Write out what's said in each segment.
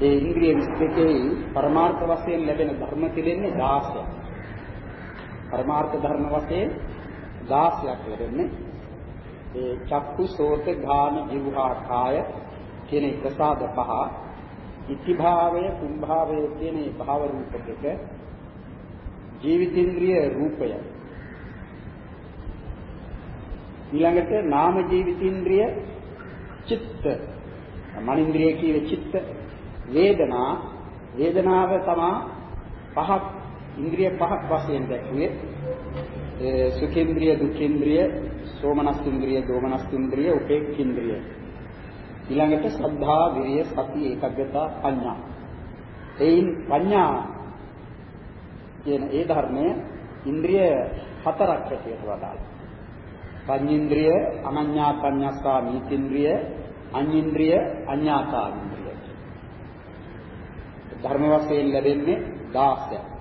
ඒ ඉන්ද්‍රිය විස්තකේ පරමාර්ථ වශයෙන් ලැබෙන ධර්ම තිබෙන්නේ 16ක්. පරමාර්ථ ධර්ම වශයෙන් 16ක් ලැබෙන්නේ. ඒ චක්කු සෝත ගාන ජීවහා කාය කියන ප්‍රසාද පහ ඉතිභාවය කුම්භාවය කියන භාව රූප දෙක ජීවිතේන්ද්‍රිය රූපය ඊළඟට නාම ජීවිතේන්ද්‍රිය චිත්ත මනින්ද්‍රිය කියවේ චිත්ත වේදනා වේදනාව තමා පහක් ඉන්ද්‍රිය පහක් වශයෙන් දැක්ුවේ. සුඛේන්ද්‍රිය දුක්ඛේන්ද්‍රිය සෝමනස්ඉන්ද්‍රිය දෝමනස්ඉන්ද්‍රිය උපේක්ඛේන්ද්‍රිය. ඊළඟට ශ්‍රද්ධා විරිය සති ඒකග්ගතා පඤ්ඤා. එයින් පඤ්ඤා කියන ඒ ධර්මය ඉන්ද්‍රිය හතරක් හැටියට වදාළා. පඤ්ඤේන්ද්‍රිය අනඤ්ඤා පඤ්ඤස්සා නීතින්ද්‍රිය අඤ්ඤේන්ද්‍රිය අඤ්ඤාතාන්ද්‍රිය ධර්ම වශයෙන් ලැබෙන්නේ 16ක්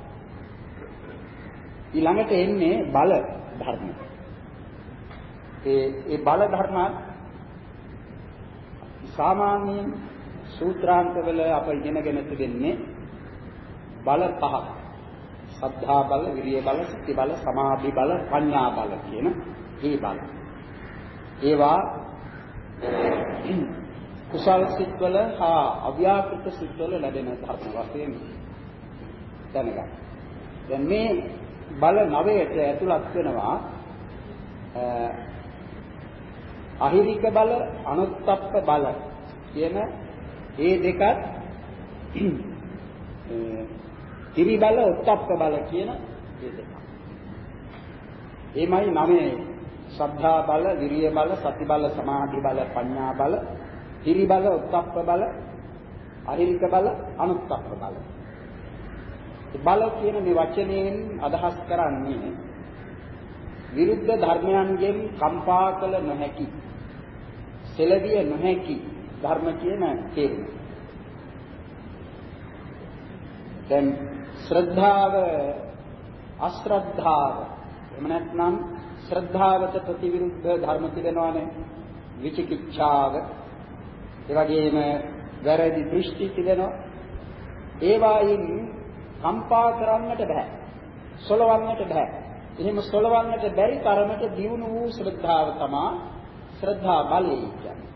ඊළඟට එන්නේ බල ධර්ම. ඒ ඒ බල ධර්ම සාමාන්‍යයෙන් සූත්‍රාන්තවල අප ඉගෙනගෙන තිබෙන්නේ බල පහක් සද්ධා බල, විරිය බල, සති බල, සමාධි බල, ප්‍රඥා බල කියන ඒ බල. ඒවා කුසල් සිත්වල හා අව්‍යාකෘත සිත්වල ලැබෙන ධර්ම වශයෙන් දැනගන්න. දැන් මේ බල නවයට ඇතුළත් වෙනවා අහිරික බල අනුත්ප්ප බල කියන ඒ දෙකත් ඉරි බල උත්ප්ප බල කියන මේ දෙක. එමයි නමේ ශ්‍රද්ධා බල, විරිය බල, සති බල, සමාධි බල, ප්‍රඥා බල, ඉරි බල, උත්ප්ප බල, අහිරික බල, අනුත්ප්ප බල. බල කියන මේ වචනයෙන් අදහස් කරන්නේ විරුද්ධ ධර්මයන්ගෙන් කම්පා කළ නොහැකි සෙලවිය නොහැකි ධර්ම කියන තේරුම. දැන් ශ්‍රද්ධාව අශ්‍රද්ධාව එහෙම නැත්නම් ශ්‍රද්ධාවට ප්‍රතිවිරුද්ධ ධර්ම තිබෙනවානේ විචිකිච්ඡාව. ඒ වගේම වැරදි දෘෂ්ටි තිබෙනවා ඒවායින් කම්පා කරන්නට බෑ. සොලවන්නට බෑ. එහෙම සොලවන්නට බැරි තරමට දියුණු වූ ශ්‍රද්ධාව තමයි ශ්‍රද්ධා බලය කියන්නේ.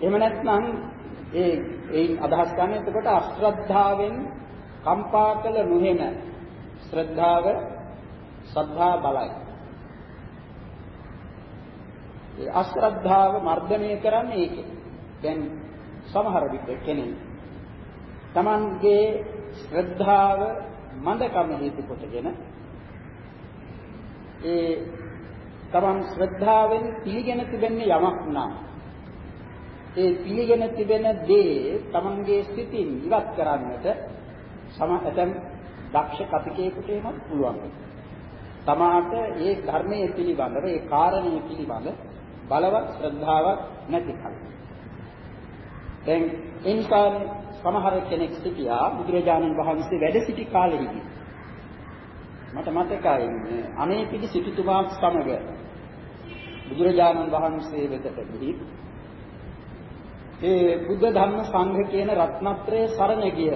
එහෙම නැත්නම් ඒ ඒයින් අදහස් ගන්න එතකොට අශ්‍රද්ධාවෙන් කම්පා කළ නොහෙන ශ්‍රද්ධාව සද්ධා බලයි. ඒ අශ්‍රද්ධාව මර්ධනය කරන්නේ ඒකේ. දැන් සමහර විට කෙනෙක් Tamanගේ ශ්‍රද්ධාව මන්දකම හේතු කොටගෙන ඒ තමන් ශ්‍රද්ධාවෙන් පිළිගෙන තිබෙන්නේ යමක් නම් ඒ පිළිගෙන තිබෙන දේ තමන්ගේ සිතින් ඉවත් කරන්නට සම ඇතම් දක්ෂ කතිකේකට එමත් පුළුවන්. තමාට ඒ ධර්මයේ පිළිබඳව ඒ කාරණේ පිළිබඳ බලවත් ශ්‍රද්ධාවක් නැති කල. දැන් ඉන්සාන් සමහර කෙනෙක් සිටියා බුදුරජාණන් වහන්සේ වැඩ සිටි කාලෙහිදී මට මතකයි අනේ පිටි සිටුතුමා සමග බුදුරජාණන් වහන්සේ වෙතට ගිහින් ඒ බුද්ධ ධර්ම සංඝ කියන රත්නත්‍රයේ සරණ ගිය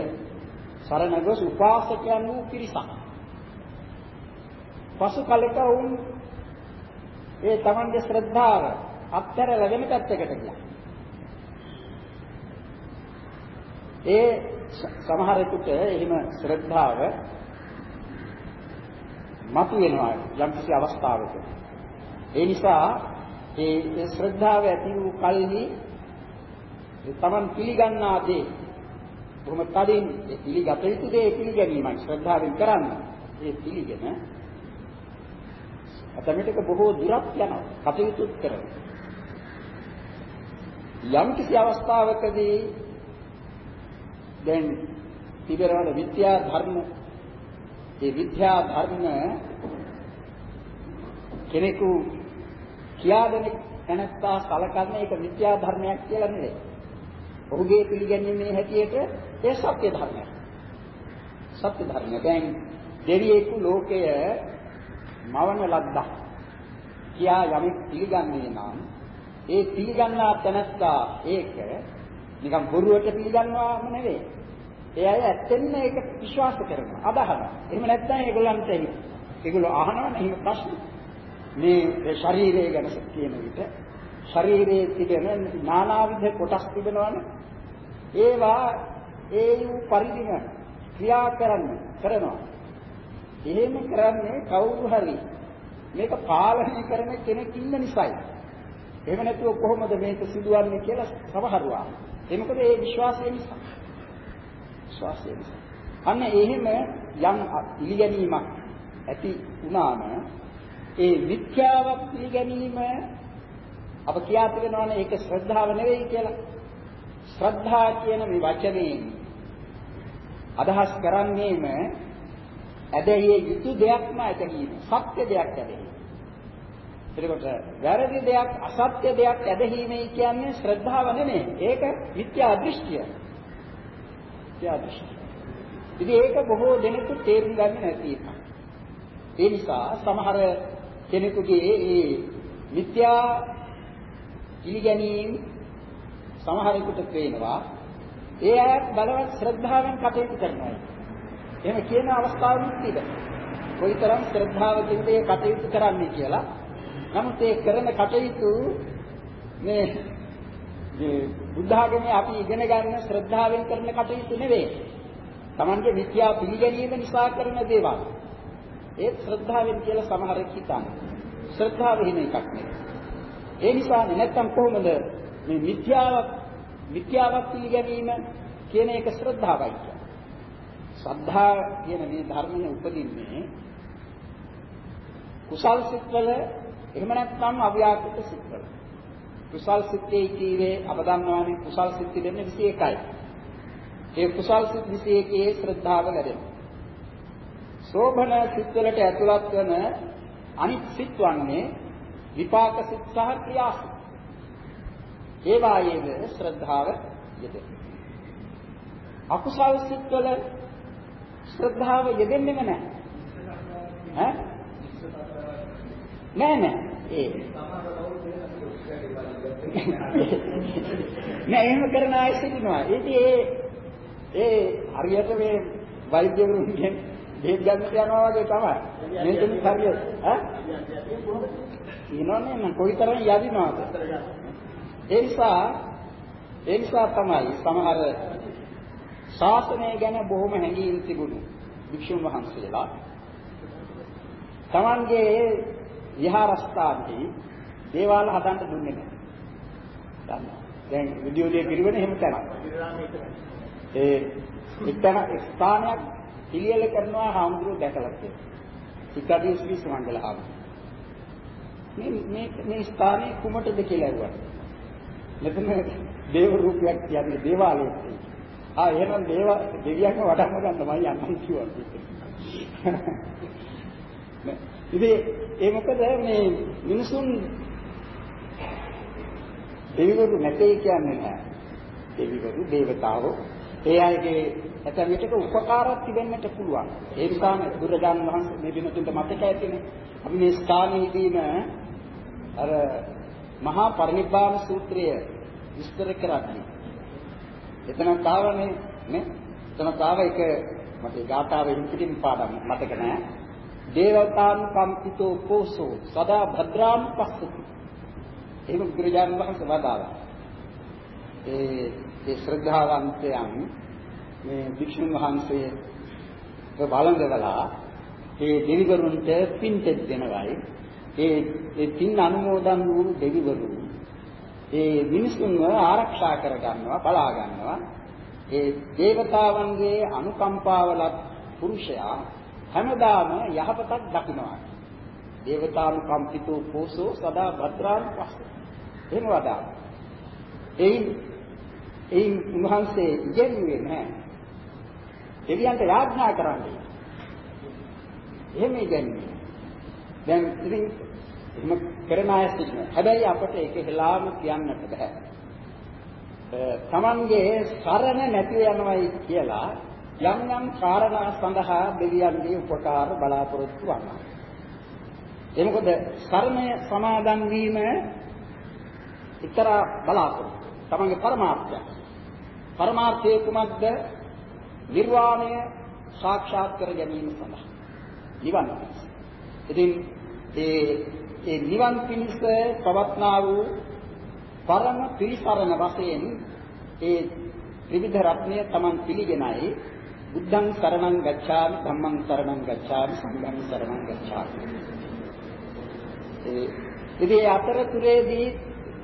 සරණ ගොස් උපාසකයන් වූ පිරිසක්. පසු කලක වුන් ඒ තමන්ගේ ශ්‍රද්ධාව අත්හැරලා වෙන පැත්තකට ගියා. ඒ සමහරෙකුට එහෙම ශ්‍රද්ධාව මතු වෙනවා යම් කිසි අවස්ථාවක. ඒ නිසා ඒ ශ්‍රද්ධාව ඇති වූ කල්හි තමන් පිළිගන්නා දේ බොහොම තදින් ඒ පිළිගත යුතු දේ පිළිගැනීමයි ශ්‍රද්ධාවෙන් කරන්නේ. ඒ පිළිගෙන අතමිටක බොහෝ දුරක් යනවා. කටයුතු කරනවා. යම් කිසි අවස්ථාවකදී දැන් තිබෙනවල විද්‍යා ධර්ම ඒ විද්‍යා ධර්ම කෙනෙකු කියා දෙන තැනත්තා සලකන්නේ ඒක විද්‍යා ධර්මයක් කියලා නෙවෙයි. ඔහුගේ පිළිගැනීමේ හැටියට ඒ සත්‍ය ධර්මයක්. සත්‍ය ධර්මය. දැන් දෙවියෙකු ලෝකය මවන ලද්දා කියා යමෙක් පිළිගන්නේ නම් ඒ පිළිගන්නා තැනස්සා ඒක නිකන් බොරුවට පිළිගන්නවාම නෙවෙයි. ඒ අය ඇත්තෙන්ම ඒක විශ්වාස කරනවා, අදහනවා. එහෙම නැත්නම් ඒගොල්ලන්ට ඒගොල්ලෝ අහනවා නේ ප්‍රශ්න. මේ ශරීරය ගැන කියන විට ශරීරයේ තිබෙන නානාවිධ කොටස් තිබෙනවනේ. ඒවා ඒ වූ පරිදිම ක්‍රියා කරන්න කරනවා. එහෙම කරන්නේ කවුරු හරි මේක පාලනය කරන කෙනෙක් ඉන්න නිසායි. එහෙම නැතුව කොහොමද මේක සිදුවන්නේ කියලා සමහරව. ඒ මොකද ඒ විශ්වාසය නිසා. විශ්වාසය නිසා. අන්න එහෙම යම් පිළිගැනීමක් ඇති වුණාම ඒ මිත්‍යාවක් පිළිගැනීම අප කියා තිබෙනවානේ ඒක ශ්‍රද්ධාව නෙවෙයි කියලා. ශ්‍රද්ධා කියන මේ වචනේ අදහස් කරන්නේම ඇදහිය යුතු දෙයක්ම ඇදහිීම. සත්‍ය දෙයක් ඇදහිීම. එතකොට වැරදි දෙයක් අසත්‍ය දෙයක් ඇදහිීමයි කියන්නේ ශ්‍රද්ධාව නෙමෙයි. ඒක මිත්‍යා දෘෂ්ටිය. මිත්‍යා දෘෂ්ටිය. ඉතින් ඒක බොහෝ දෙනෙකු තේරුම් ගන්නේ නැති එක. ඒ නිසා සමහර කෙනෙකුගේ ඒ මිත්‍යා පිළිගැනීම් සමහරෙකුට පේනවා ඒ අය බලවත් ශ්‍රද්ධාවෙන් කටයුතු කරනවා. එහෙම කියන අවස්ථාවලුත් තිබෙනවා. කොයිතරම් ශ්‍රද්ධාවකින්ද ඒ කටයුතු කරන්නේ කියලා. නමුත් ඒ කරන කටයුතු මේ මේ බුද්ධ ආගමේ අපි ඉගෙන ගන්න ශ්‍රද්ධාවෙන් කරන කටයුතු නෙවෙයි. Tamange විද්‍යා පිළිගැනීම නිසා කරන දේවල්. ඒ ශ්‍රද්ධාවෙන් කියලා සමහරෙක් හිතන්නේ. ශ්‍රද්ධාව හිම එකක් නෙවෙයි. ඒ නිසා නැත්තම් කොහොමද මේ මිත්‍යාවක් මිත්‍යාවක් පිළිගැනීම කියන එක ශ්‍රද්ධාවයි කියන්නේ. ශ්‍රද්ධා කියන මේ ධර්මයේ උපදින්නේ කුසල් සිත්වල එහෙම නැත්නම් අව්‍යාකෘත සිත්වල. කුසල් සිත්තේ කීවේ අප දන්නවානේ කුසල් සිත් දෙන්නේ 21යි. ඒ කුසල් සිත් 21 ශ්‍රද්ධාව වැඩෙනවා. සෝභන සිත්වලට ඇතුළත් වන අනිත් සිත් වන්නේ විපාක සිත් සහ ක්‍රියා සිත්. ඒ වායේද ශ්‍රද්ධාව යෙදෙන. අකුසල් සිත්වල ශ්‍රද්ධාව යෙදෙන්නේම නැහැ. ඈ? නෑ නෑ. ඒ නෑ එහෙම කරන අය සිටිනවා. ඉතින් ඒ ඒ හරියට මේ වෛද්‍යවරුන්ගෙන් බෙහෙත් ගන්නට යනවා වගේ තමයි. මේකෙත් හරියට ඈ? කියනවනේ මම කොයිතරම් යදිනවද? ඒ නිසා ඒ නිසා තමයි සමහර ශාසනය ගැන බොහොම හැඟීම් තිබුණු වික්ෂුන් වහන්සේලා තමන්ගේ විහාරස්ථානයේ දේවාල හදන්න දුන්නේ නැහැ. දන්නවා. දැන් විද්‍යෝදය පිළිවෙල එහෙම තමයි. ඒ එක්තන ස්ථානයක් පිළියෙල කරනවා හාමුදුරුවෝ දැකලා තියෙනවා. සිතාදී ශ්‍රී සමංගල හාමුදුරුවෝ. මේ මේ මේ ස්ථානේ කුමටද කියලා ඇහුවා. මෙතන දේව රූපයක් කියන්නේ දේවාලයක්. ආ එහෙනම් දේව දෙවියන්ව වඩන්න ගන්න මම යන්නම් කිව්වා. ඉතින් ඒ මොකද මේ මිනිසුන් දෙවිවරු නැtei කියන්නේ නැහැ. දෙවිවරු දේවතාවෝ ඒ අයගේ ඇතැම් විටක උපකාරයක් තිබෙන්නට පුළුවන්. ඒ නිසාම බුදුරජාණන් වහන්සේ මේ දිනතුන්ට මතක ඇතිනේ. අපි මේ ස්ථානයේදීම අර මහා පරිනිබ්බාන සූත්‍රය විස්තර කරන්නේ. එතන තාවනේ නේ? එතන තාව එක මට ගාථාවේ හිතින් පාඩම් මතක නෑ. දේවතාන් කම්පිතෝ කෝසෝ සදා භද්‍රාම් පස්සති. ඒක බුදුරජාණන් වහන්සේ වදාළා. ඒ ඒ ශ්‍රද්ධාවන්තයන් මේ භික්ෂුන් වහන්සේ බලංගවලා ඒ දෙවිවරුන්ට පින් දෙනවයි ඒ ඒ පින් අනුමෝදන් වූ දෙවිවරු ඒ මිනිසුන්ව ආරක්ෂා කර ගන්නවා බලා ගන්නවා. ඒ దేవතාවන්ගේ අනුකම්පාවලත් පුරුෂයා හැමදාම යහපතක් දකිනවා. దేవතානුකම්පිතෝ පෝසෝ සදා භද්‍රාන් පස්සේ. එහෙම වදා එයින් එයින් උන්වහන්සේ ඉගෙනුවේ නැහැ. දෙවියන්ට යාඥා කරන්නේ. එහෙම ඉගෙනුවේ. දැන් ඉතින් එහෙම කරන අය සිටිනවා. හැබැයි අපට ඒක හෙලාම කියන්නට බෑ. තමන්ගේ සරණ නැති යනවයි කියලා යම් යම් කාරණා සඳහා දෙවියන්ගේ උපකාර බලාපොරොත්තු වනවා. ඒ මොකද සරණ සමාදන් වීම එක්තරා බලාපොරොත්තු. තමන්ගේ පරමාර්ථය. පරමාර්ථය කුමක්ද? නිර්වාණය සාක්ෂාත් කර ගැනීම සඳහා. නිවන් පිණිස. ඉතින් ඒ ඒ නිවන් පිණිස පවත්නා වූ පරම පිරිසරණ වශයෙන් ඒ ත්‍රිවිධ රත්නය Taman පිළිගෙනයි බුද්ධං සරණං ගච්ඡාමි ධම්මං සරණං ගච්ඡාමි සංඝං සරණං ගච්ඡාමි. ඒ ඉතින් අතරතුරේදී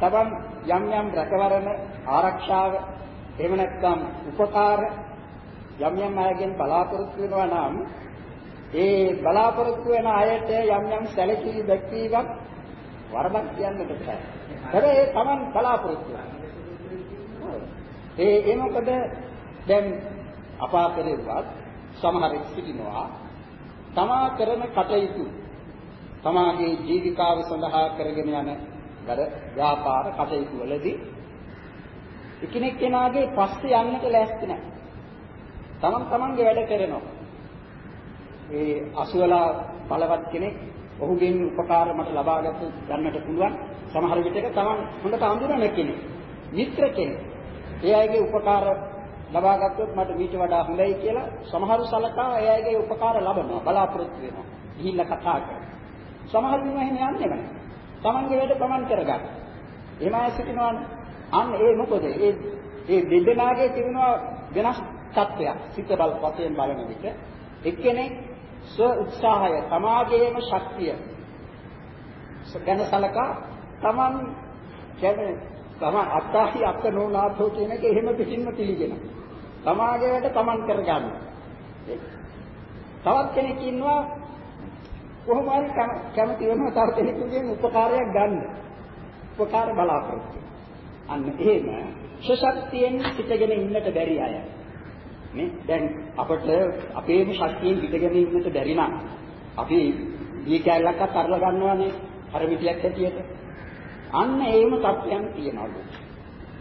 Taman යම් යම් රැකවරණ ආරක්ෂාව එහෙම නැත්නම් උපකාර යම් යම් අයගෙන් බලාපොරොත්තු වෙනවා නම් ඒ බලාපොරොත්තු වෙන අයට යම් යම් සැලකිලි දැක්වීමක් වරදක් කියන්නට බෑ. හැබැයි ඒ Taman බලාපොරොත්තු ඒ ඒ මොකද දැන් අපාකරේවත් සමහරෙක් සිටිනවා තමා කරන කටයුතු තමාගේ ජීවිකාව සඳහා කරගෙන යන වැඩ ව්‍යාපාර කටයුතු වලදී එකිනෙක කෙනාගේ පස්සේ යන්නට ලෑස්ති නැහැ. තමන් තමන්ගේ වැඩ කරනවා. ඒ අසුවලා බලවත් කෙනෙක් ඔහුගෙන් උපකාර මට ලබාගත ගන්නට පුළුවන්. සමහර විටක තමන් හොඳට අඳුරන කෙනෙක්. මිත්‍ර කෙනෙක්. ඒ අයගේ උපකාර ලබා ගත්තොත් මට ඊට වඩා හොඳයි කියලා සමහරු සලකා ඒ අයගේ උපකාර ලබනවා බලාපොරොත්තු වෙනවා. ගිහිල්ලා කතා කරනවා. සමහර වෙලාව එහෙම යන්නේ නැහැ. තමන්ගේ වැඩ තමන් කරගන්න. එහෙම අය සිටිනවනේ. අන්න ඒ මොකද? ඒ ඒ දෙදෙනාගේ තිබෙනවා වෙනස් තත්ත්වයක්. සිත බල වශයෙන් බලන විට එක්කෙනෙක් ස්ව උත්සාහය තමාගේම ශක්තිය ගැන සලකා තමන් කියන්නේ තම අත්තාහි අත්ත නෝනාථෝ කියන එක එහෙම පිටින්ම පිළිගෙන. තමාගේ වැඩ තමන් කරගන්න. තවත් කෙනෙක් ඉන්නවා කොහොම හරි කැමති වෙනවා තව කෙනෙකුගෙන් උපකාරයක් ගන්න. උපකාර බලාපොරොත්තු. අන්න එහෙම ශක්තියෙන් පිටගෙන ඉන්නට බැරි අය. නේ දැන් අපට අපේම ශක්තියෙන් පිටගෙන ඉන්නට බැරි නම් අපි දී කැලලක්වත් අරලා ගන්නවානේ අර මිටියක් ඇටියට. අන්න ඒම තත්යන් තියනවලු.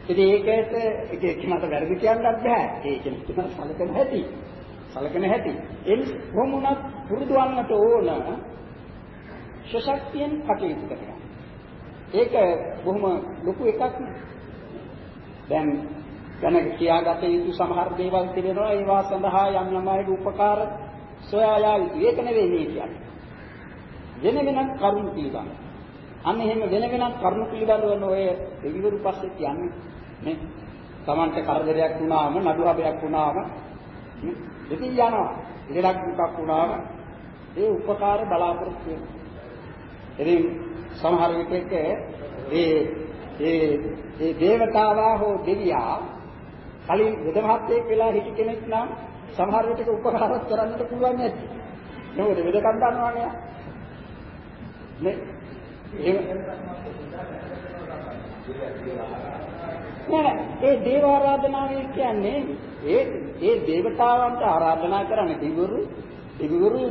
ඉතින් ඒකට එක එක්කනට වැරදි කියන්නත් බෑ. ඒ කෙනෙක් සලකන හැටි. සලකන හැටි. එනිස කොහොම වුණත් පුරුදු වන්නට ඕන ශක්තියෙන් කටයුතු කරනවා. ඒක බොහොම ලොකු එකක් නේ. දැන් දැන කියාගත යුතු සමහර දේවල් තිබෙනවා ඒවා සඳහා යම් යම් අයගේ උපකාර සොයා යා යුතු. ඒක නෙවෙයි මේ කියන්නේ. වෙන වෙනත් කරුණු පිළිබඳ. අන්න එහෙම වෙන වෙනත් කරුණු පිළිබඳව ඔය දෙවිවරු පස්සේ කියන්නේ නේ. Tamante කරදරයක් වුණාම නඩු හබයක් වුණාම ඉතින් යනවා. ඉලක්ක දුකක් වුණාම ඒ උපකාර බලාපොරොත්තු වෙනවා. ඉතින් සමහර විටක ඒ ඒ ඒ දේවතාවා හෝ දෙවියා කලින් වෙද මහත්තයෙක් වෙලා හිටි කෙනෙක් නම් සමහර විටක උපකාරත් කරන්නට පුළුවන් නැති. නේද? වෙදකම් ගන්නවානේ. නේ? නෑ ඒ දේව ආරාධනාවේ කියන්නේ ඒ ඒ දේවතාවන්ට ආරාධනා කරන්නේ දෙවිවරු දෙවිවරු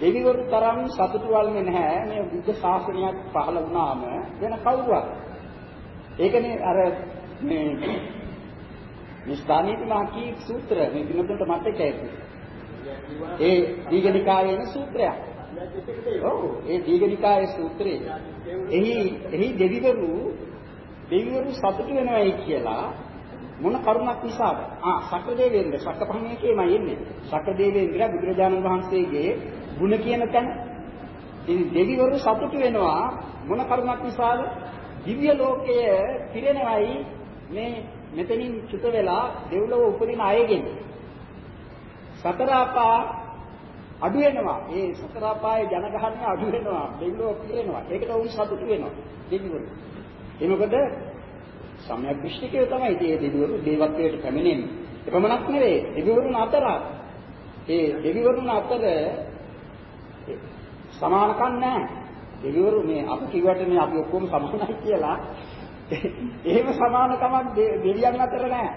දෙවිවරු තරම් සතුටු වල්න්නේ නැහැ මේ බුද්ධ ශාසනයක් පහළ වුණාම වෙන කවුරුවත් ඒකනේ අර මේ මේ ස්ථානීය මහකී සූත්‍ර මේ දිනකට මතකයි ඒ දීඝනිකායේ සූත්‍රයක් ඔව් ඒ දීඝනිකායේ සූත්‍රයේ එහි එහි දෙවිවරු දෙවිවරු සතුටු වෙනවයි කියලා මොන කරුණක් නිසාද? ආ සක්‍රදේවේන්ද්‍ර සක්කපහණියකේමයි එන්නේ. සක්‍රදේවේන්ද්‍ර බුදුරජාණන් වහන්සේගේ ಗುಣ කියන තැන. ඉතින් දෙවිවරු සතුටු වෙනවා මොන කරුණක් නිසාද? දිව්‍ය ලෝකයේ පිරෙනවයි මේ මෙතනින් චුත වෙලා දෙව්ලොව උපදින අයගෙන්. සතර අපා අඩු වෙනවා. ඒ සතර අපායේ ජනගහනය අඩු වෙනවා. දෙවිලෝ පිරෙනවා. ඒකට උන් සතුටු වෙනවා. දෙවිවරු. ඒ මොකද සම්‍යක් දෘෂ්ටිකය තමයි මේ දෙවිවරු දේවත්වයට පැමිණෙන්නේ. එපමණක් නෙවෙයි දෙවිවරුන් අතර ඒ දෙවිවරුන් අතර සමානකම් නැහැ. දෙවිවරු මේ අපි කිව්වට මේ අපි ඔක්කොම සමානයි කියලා එහෙම සමානකමක් දෙවියන් අතර නැහැ.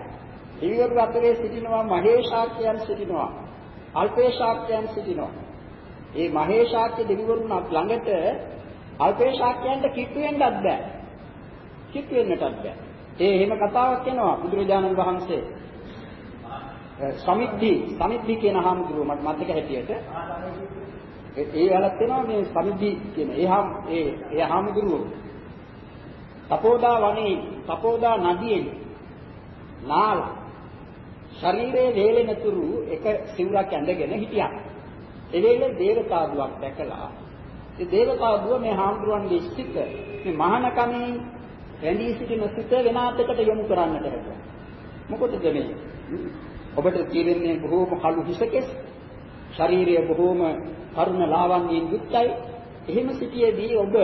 දෙවිවරු අතරේ සිටිනවා මහේශාක්‍යයන් සිටිනවා. අල්පේශාක්‍යයන් සිටිනවා. ඒ මහේශාක්‍ය දෙවිවරුන් ළඟට අල්පේශාක්‍යයන්ට කිට්ටු වෙන්නත් බෑ. කිට්ටු වෙන්නටත් බෑ. ඒ එහෙම කතාවක් එනවා බුදුරජාණන් වහන්සේ සමිද්ධි සමිද්ධි කියන හාමුදුරුවෝ මට මතක හැටියට ඒ වලත් වෙනවා මේ සමිද්ධි කියන ඒ හාම් ඒ ඒ හාමුදුරුවෝ තපෝදා වනේ තපෝදා නදියේ නාල ශරීරයේ වේලෙන තුරු එක සිවුරක් ඇඳගෙන හිටියා. ඒ වෙලේ දේවතාවුවක් දැකලා ඒ දේවතාවුව මේ හාමුදුරන්ගේ සිත මේ මහානකමේ රැඳී සිටින සිත වෙනාතකට යොමු කරන්නට හැදුවා. මොකටද මේ? ඔබට තියෙන්නේ බොහෝම කළු හිසකෙස් ශරීරය බොහෝම කරුණ ලාවන්‍යයෙන් යුක්තයි. එහෙම සිටියේදී ඔබ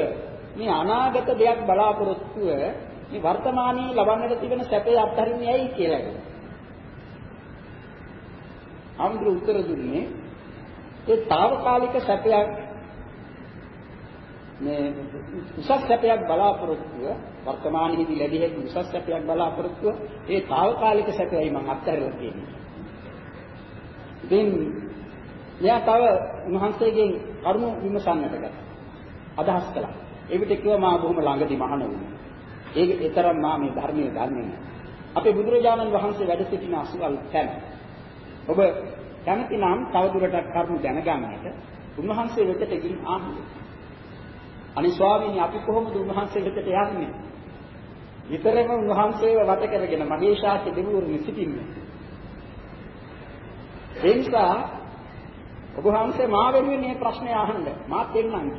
මේ අනාගත දෙයක් බලාපොරොත්තුව මේ වර්තමානයේ ලබන්නට තිබෙන සැපේ අත්හරින්නේ ඇයි කියලා. අම්බුරු උත්තර දුන්නේ ඒ తాවකාලික සැපයක් මේ උසස් සැපයක් බලාපොරොත්තුව වර්තමානයේදී ලැබිය හැකි උසස් සැපයක් බලාපොරොත්තුව ඒ తాවකාලික සැපයයි මම අත්හැරලා තියෙන්නේ. ඉතින් මෙයා තව උන්වහන්සේගෙන් කරුණු විමසන්නට ගත්තා. අදහස් කළා. ඒ විට කිව්වා මා බොහොම ළඟදී මහණ වුණා. ඒක ඒතරම් මා මේ ධර්මයේ දන්නේ නැහැ. අපේ බුදුරජාණන් වහන්සේ වැඩ සිටින අසුවල් තැන. ඔබ කැමති නම් තවදුරටත් කරුණු දැනගන්නට උන්වහන්සේ වෙතට ගිහින් ආන්න. අනේ ස්වාමීනි අපි කොහොමද උන්වහන්සේ වෙතට යන්නේ? විතරම උන්වහන්සේව වට කරගෙන මහේශාක්‍ය දෙවිවරුන් සිටින්නේ. ඒ නිසා ඔබ වහන්සේ මා වෙනුවෙන් මේ ප්‍රශ්නේ අහන්න මාත් එන්නම්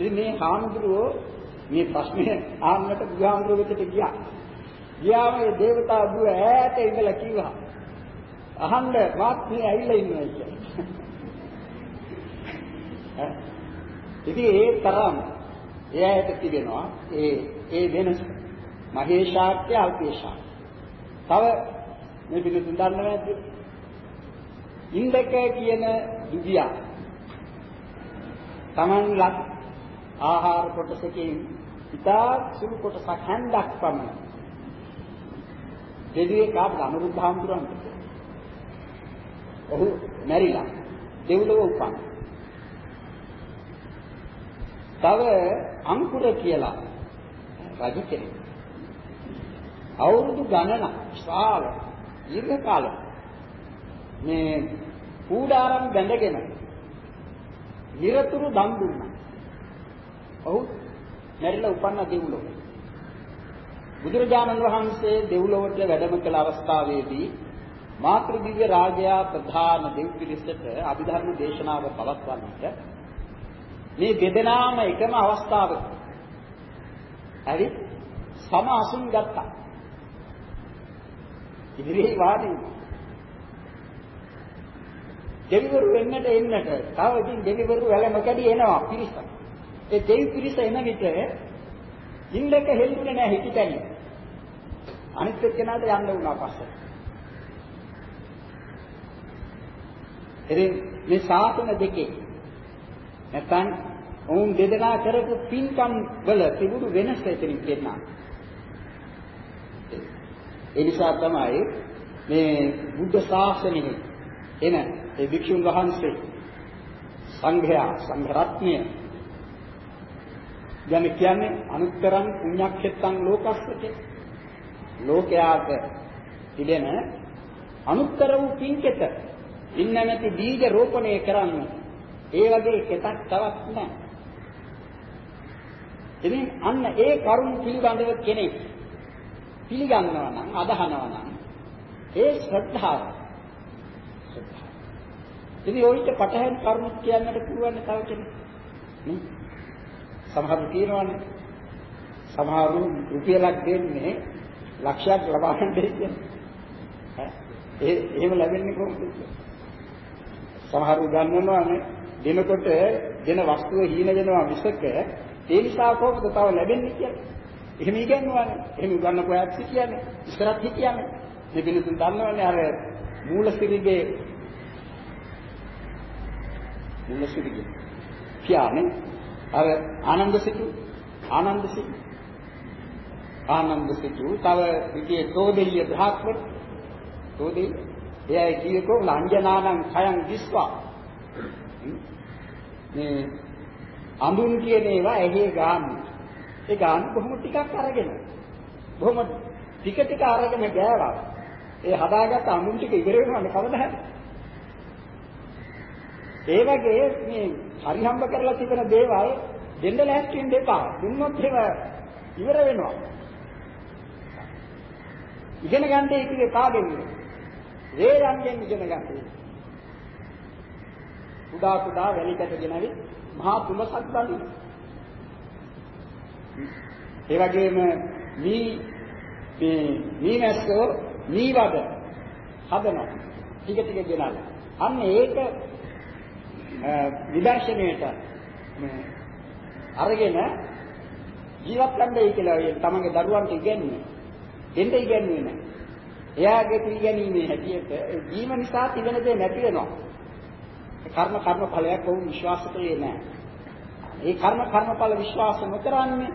ඉතින් මේ හාමුදුරුවෝ මේ ප්‍රශ්නේ අහන්නට බුදුහාමුදුරුවෝ වෙතට ගියා. ගියාම ඒ දේවතා බුව ඈත ඉඳලා කිව්වා. අහන්න මාත් මේ ඇවිල්ලා ඉන්නවා කියලා. ඉතින් ඒ තරම් එයාට තිබෙනවා ඒ ඒ වෙනස. මහේශාක්‍ය අල්පේශාක්‍ය. තව මේ පිළිතුරු දන්නවද? ඉන්දක කියන දුගියා Taman ලක් ආහාර කොටසකින් ඉතා සුළු කොටසක් හැන්දක් පමණ දෙවියේ කාට අනුරුද්ධ හාමුදුරන්ට ඔහු මැරිලා දෙව්ලොව උපන්. තව අංකුර කියලා රජ කෙනෙක්. අවුරුදු ගණන ශාල දීර්ඝ කාලයක් මේ කූඩාරම් බැඳගෙන නිරතුරු දන් දුන්නා. ඔහු මැරිලා උපන්න දෙව්ලොව. බුදුරජාණන් වහන්සේ දෙව්ලොවට වැඩම කළ අවස්ථාවේදී මාතෘ දිව්‍ය රාජයා ප්‍රධාන දෙව් පිරිසට අභිධර්ම දේශනාව පවත්වන්නට මේ දෙදෙනාම එකම අවස්ථාවක හරි සම අසුන් ගත්තා. ඉදිරියේ වාදී දෙවිවරු වෙන්නට එන්නට තව ඉතින් දෙවිවරු වැලම කැඩි එනවා පිරිස. ඒ දෙවි පිරිස එන විට ඉන්නක හෙල්ලුනේ නැහැ හිටිතැනි. අනිත් එක්කෙනාට යන්න වුණා පස්සේ. ඉතින් මේ ශාසන දෙකේ නැත්නම් ඔවුන් දෙදෙනා කරපු පින්කම් වල තිබුණු වෙනස එතනින් පෙන්නනවා. ඒ නිසා තමයි මේ බුද්ධ ශාසනයේ එන ඒ භික්ෂුන් වහන්සේ සංඝයා සංඝ රත්නය යන කියන්නේ අනුත්තරං පුණ්‍යක්ෂෙත්තං ලෝකස්සක ලෝකයාට තිබෙන අනුත්තර වූ පින්කෙත ඉන්නමැති බීජ රෝපණය කරන්න ඒ වගේ කෙතක් තවත් නැහැ. ඉතින් අන්න ඒ කරුණ පිළිබඳව කෙනෙක් පිළිගන්නවා නම් අදහනවා නම් ඒ ශ්‍රද්ධාව. ඉතින් ඔයිට පටහැන් කරුණ කියන්නට පුළුවන් තව කෙනෙක්. නේ? සමහරු කියනවානේ සමහරු රුපියලක් දෙන්නේ ලක්ෂයක් ලබා ගන්න දෙන්නේ. ඒ එහෙම ලැබෙන්නේ කොහොමද? සමහරු ගන්නවනේ දෙනකොට දෙන වස්තුව හීන වෙනවා මිසක ඒ නිසා කොහොමද තව ලැබෙන්නේ කියලා. එහෙම ඉගෙනනවානේ. එහෙම උගන්න කොහොමද කියන්නේ? ඉස්සරත් හිතියන්නේ. මේ පිළිතුරු දන්නවනේ අර මූලසිරිගේ මූලසිරිගේ කියන්නේ අර ආනන්ද සිටු ආනන්ද සිටු ආනන්ද සිටු තව විදියේ තෝදෙලිය බ්‍රහ්මණ තෝදෙලිය එයයි කියකෝ ලංජනානං khයං දිස්වා මේ අඳුන් කියන ඒවා ඇහි ගන්න. ඒ ගන්න කොහොම ටිකක් අරගෙන. කොහොම ටික ටික අරගෙන ගෑවා. ඒ හදාගත්ත අඳුන් ටික ඉවර වෙනවනේ කවදා හරි. ඒ වගේ මේ පරිහම්බ කරලා තිබෙන දේවල් දෙන්න ලෑස්ති වෙන්න එපා. දුන්නොත් ඒව ඉවර වෙනවා. ඉගෙන ගන්න ඉතිරි කාගෙන්ද? වේයන්ගෙන් ඉගෙන ගන්න. කුඩා කුඩා වැලිකට ගෙනවි මහා තුමසක් බඳින. ඒ වගේම මේ මේ මීමැස්සෝ නීවද හදනවා. ටික ටික ගෙනල්ලා. අන්න ඒක විදර්ශනයේට මේ අරගෙන ජීවත් වෙන්නයි කියලා තමන්ගේ දරුවන්ට ඉගැන්වන්නේ. දෙන්න ඉගැන්වන්නේ නැහැ. එයාගේ පිළිගැනීමේ හැටියට ජීව නිසා තිබෙන දේ නැති වෙනවා. කර්ම කර්ම ඵලයක් වුන් විශ්වාස කළේ නැහැ. ඒ කර්ම කර්මඵල විශ්වාස නොකරන්නේ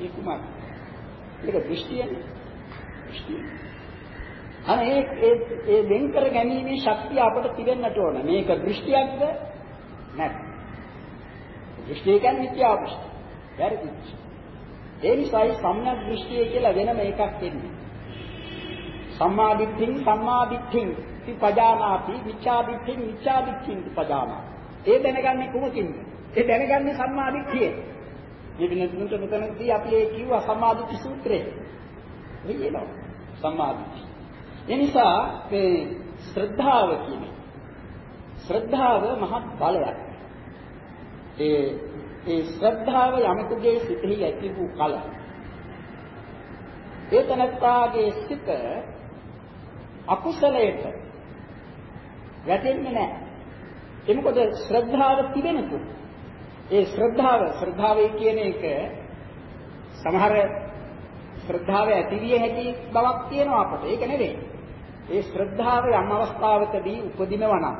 ඒ කුමක්ද? ඒක දෘෂ්ටියනේ. දෘෂ්ටිය. අනේ ඒ ඒ වෙන් කර ගැනීමේ ශක්තිය අපට තිබෙන්නට ඕන. මේක දෘෂ්ටියක්ද? නැත්. දෘෂ්ටිය කියන්නේ මිත්‍යා දෘෂ්ටි. වැරදි දෘෂ්ටි. ඒ නිසායි සම්‍යක් දෘෂ්ටිය කියලා වෙනම එකක් එන්නේ. සම්මා දිට්ඨින් සම්මා දිට්ඨින් පජානාති මිච්ඡා දිට්ඨින් මිච්ඡා දිට්ඨින් පජානාති. ඒ දැනගන්නේ කොහොමද? ඒ දැනගන්නේ සම්මා දිට්ඨිය. මේ වෙනතුන්ට මෙතනදී අපි ඒ කිව්වා සම්මා දිට්ඨි සූත්‍රය. මෙයනවා සම්මා දිට්ඨි. ඒ නිසා මේ ශ්‍රද්ධාව කියන්නේ ශ්‍රද්ධාව මහත් බලයක්. ඒ ඒ ශ්‍රද්ධාව යමකගේ සිතෙහි ඇති වූ කල ඒ තනත්තාගේ සිත අකුසලයට වැටෙන්නේ නැහැ. ඒ මොකද ශ්‍රද්ධාව තිබෙනකොට ඒ ශ්‍රද්ධාව ශ්‍රද්ධාවයි කියන එක සමහර ශ්‍රද්ධාව ඇතිවිය හැකි බවක් තියෙනවා අපට. ඒක නෙවෙයි. ඒ ශ්‍රද්ධාව යම් අවස්ථාවකදී උපදිනවා නම්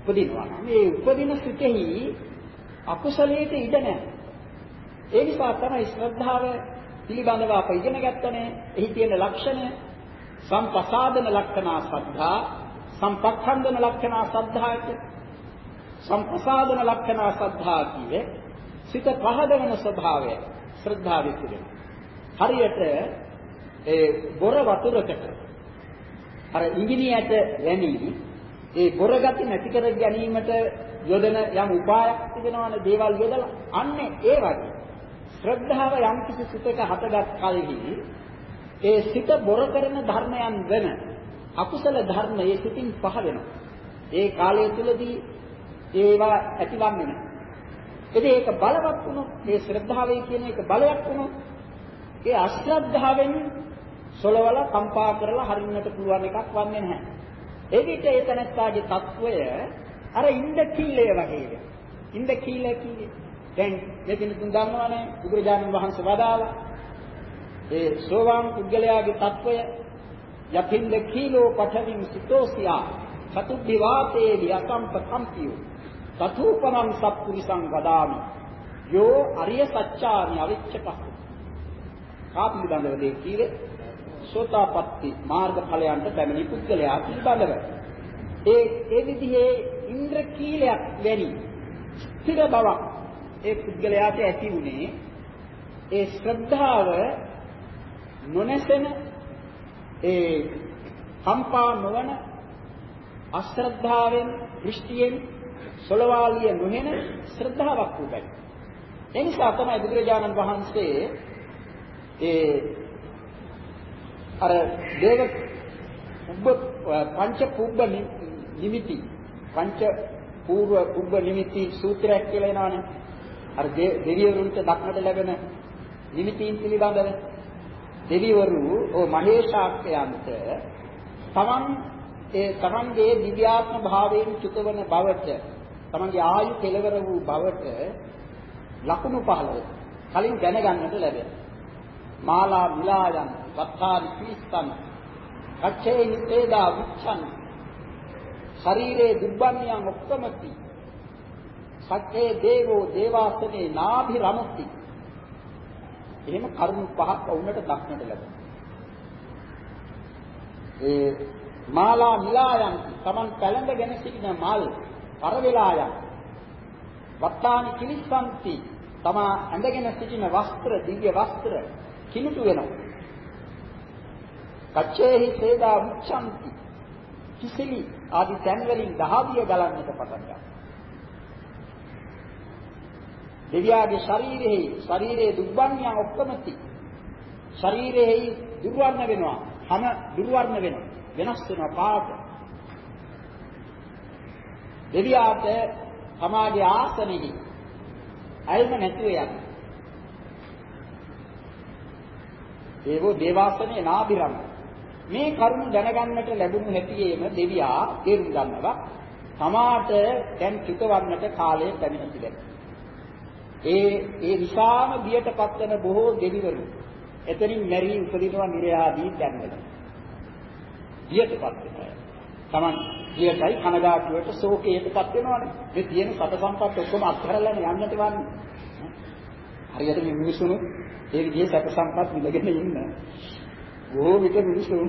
උපදිනවා නම් මේ උපදින සිතෙහි අකුසලයට ඉඩ නැහැ. ඒ නිසා තමයි ශ්‍රද්ධාව පිළිබඳව අප ඉගෙන ගන්නනේ. එහි තියෙන ලක්ෂණ සම්පසාදන ලක්ෂණා සද්ධා සම්පක්ඛන්දන ලක්ෂණා සද්ධාට සම්පසාදන ලක්ෂණා සද්ධා කියේ සිත පහදවන ස්වභාවය ශ්‍රද්ධාවේ තිබෙනවා. හරියට ඒ බොර වතුරකට අර ඉංගිනියට වැනි ඒ බොර ගති නැති කර ගැනීමට යොදන යම් උපායක් තිබෙනවනේ දේවල් යොදලා අන්නේ ඒ වගේ ශ්‍රද්ධාව යම් කිසි සිතක හටගත් කලෙහි ඒ සිත බොර කරන ධර්මයන් වෙන අකුසල ධර්ම ඒ සිතින් පහ වෙනවා. ඒ කාලය තුලදී ඒවා ඇතිවන්නේ නැහැ. ඉතින් ඒක බලවත් වුණොත් මේ ශ්‍රද්ධාවයි කියන එක බලයක් වුණොත් ඒ අශ්‍රද්ධාවෙන් සොලවල කම්පා කරලා හරින්නට පුළුවන් එකක් වන්නේ නැහැ. ඒ විදිහට ඒ තනස්සාගේ తত্ত্বය අර ඉන්ද කීලය වගේද. ඉන්ද කීලය කියන්නේ දැන් මෙතන තුන් දන්නවනේ බුදුරජාණන් වහන්සේ වදාලා. ඒ සෝවාන් පුද්ගලයාගේ తত্ত্বය යතින්ද කීලෝ පඨවින් සිතෝසියා. චතුද්දිවාතේ විසම්පකම්පියෝ තතුපරං සත්පුරිසං වදාමි. යෝ අරිය සත්‍යානි අවිච්ඡපහ කාපිලිබඳව දෙකීවේ සෝතාපට්ටි මාර්ගඵලයන්ට පැමිණි පුද්ගලයා පිළිබඳව ඒ ඒ විදිහේ ඉන්ද්‍ර කීලයක් වැනි ස්ථිර බවක් ඒ පුද්ගලයාට ඇති වුණේ ඒ ශ්‍රද්ධාව නොනැසෙන ඒ කම්පා නොවන අශ්‍රද්ධාවෙන් දෘෂ්ටියෙන් සොලවාලිය නොහෙන ශ්‍රද්ධාවක් උදයි. ඒ නිසා තමයි බුදුරජාණන් වහන්සේ ඒ අර දේව උබ්බ පංච පුබ්බ නිමිති. පංච పూర్ව පුබ්බ නිමිති සූත්‍රයක් කියලා එනවනේ. අර දෙවිවරුන්ට දක්නට ලැබෙන නිමිතීන් පිළිබඳව. දෙවිවරු ඕ මහේශාක්‍යයන්ට තමන් ඒ තමන්ගේ දිව්‍යාත්ම භාවයෙන් චුතවන බවට තමන්ගේ ආයු කෙලවර වූ බවට ලකුණු පහළ කලින් දැනගන්නට ලැබෙන මාලා මිලායන් වත්තාරි පිස්සන් කච්චේ නිතේදා විච්ඡන්. ශරීරේ දුබ්බන්නියන් ඔක්කමති. සත්‍යේ දේවෝ දේවාසනේ නාභි රමති. එහෙම කරුණු පහක් වුණට දක්නට ලැබෙනවා. ඒ මාලා මිලායන් Taman පැලඳගෙන සිටින මල් පර වෙලා යන. වත්තානි කිලිස්සන්ති තමා ඇඳගෙන සිටින වස්ත්‍ර දිව්‍ය වස්ත්‍ර කිලුටු වෙනවා. කච්චේහි සේදා මුච්ඡන්ති කිසිලි ආදි තැන් වලින් දහදිය ගලන්නට පටන් ගන්නවා දෙවියාගේ ශරීරෙහි ශරීරයේ දුර්වර්ණයන් ඔක්කොම ති. ශරීරෙහි දුර්වර්ණ වෙනවා. හැම දුර්වර්ණ වෙනවා. වෙනස් වෙනවා පාට. දෙවියාට සමාගේ ආසනෙහි අල්ම නැතුව යනවා. ඒවෝ දේවාසනේ නාභිරම. මේ කරුණ දැනගන්නට ලැබුණු හැටියේම දෙවියා තේරුම් ගන්නවා. තමාට දැන් චුතවන්නට කාලය පැමිණ තිබෙනවා. ඒ ඒ විශාල බියටපත් වෙන බොහෝ දෙවිවරු එතනින් මැරී උපදිනවා නිර්යාදී දැන්වල. බියටපත් වෙනවා. Taman බියටයි කනගාටුවට ශෝකයටපත් වෙනවානේ. මේ තියෙන සත සම්පත් ඔක්කොම අත්හැරලා යන්නට වන්නේ. හරියට මේ මිනිසුණු ඒ විදිහේ සැප සම්පත් විඳගෙන ඉන්න. බොහෝ විට මිනිසුන්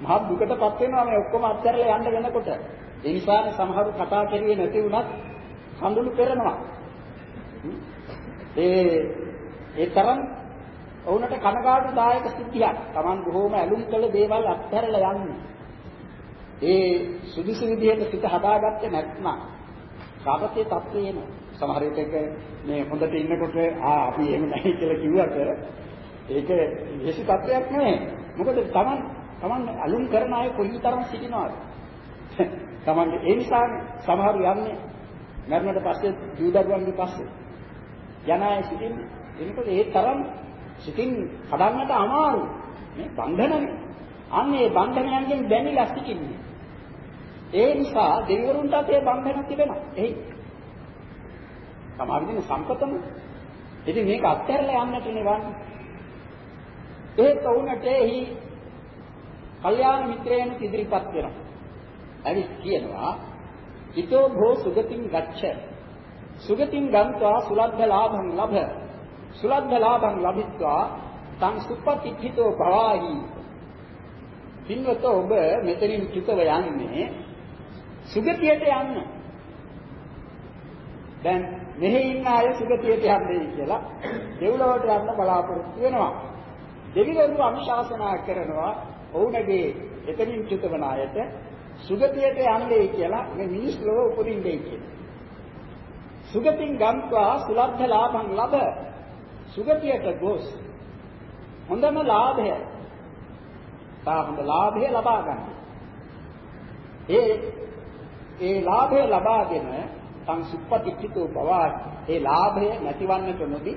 මහ දුකටපත් වෙනවා මේ ඔක්කොම අත්හැරලා යන්න වෙනකොට. ඒ නිසානේ සමහරු කතා කරුවේ නැති වුණත් කඳුළු පෙරනවා. ඒ ඒ තරම් වුණට කනගාටුදායක සිද්ධියක්. Taman බොහෝම ඇලුම් කළ දේවල් අත්හැරලා යන්නේ. ඒ සුදුසු විදිහට සිත හදාගත්තේ නැත්නම් සාපතේ තත්ත්වේ එන සමහර විටක මේ හොඳට ඉන්නකොට ආ අපි එහෙම නැහැ කියලා කිව්වට ඒක විශේෂ තත්ත්වයක් නෙවෙයි. මොකද Taman Taman අලුම් කරන අය කොයිතරම් සිටිනවද? Taman ඒ නිසානේ සමහරු යන්නේ මරණයට පස්සේ දූදරුවන්ගේ පස්සේ යන අය සිටින්නේ. එනකොට ඒ තරම් සිතින් හදන්නට අමාරු. මේ බන්ධනනේ. අන්න ඒ බන්ධනයන්ගෙන් බැඳිලා සිටින්නේ. ඒ නිසා දෙවිවරුන්ටත් ඒ බන්ධන තිබෙනවා. එයි. සමාවිදින සම්පතම. ඉතින් මේක අත්හැරලා යන්නට නෙවන්නේ. ඒත් වුණට එහි කල්යාණ මිත්‍රයන් ඉදිරිපත් වෙනවා. ඇවිත් කියනවා ඊතෝ භෝ සුගතින් ගච්ඡ. සුගතින් ගන්්වා සුලද්ධ ලාභං ලබ සුලද්ධ ලාභං ලබිත්වා තං සුප්පතිත්ථිතෝ භවාහි. පින්වත ඔබ මෙතනින් චුතව යන්නේ සුගතියට යන්න. දැන් මෙහි ඉන්න අය සුගතියට යන්නේ කියලා දෙව්ලොවට යන්න බලාපොරොත්තු වෙනවා. දෙවිවරු අනුශාසනා කරනවා ඔවුන්ගේ එතනින් චුතවන අයට සුගතියට යන්නේ කියලා මේ මිනිස් ලෝක උපදින්නේ කියලා. සුගතින් ගම්වා සුලබ්ධ ලාභං ලබ. සුගතියට ගොස්. හොඳම ලාභය තා හොඳ ලාභය ලබා ගන්න. ඒ ඒ ලාභය ලබාගෙන තං සුප්පතිච්චිතෝ බවා ඒ ලාභය නැතිවන්නට නොදී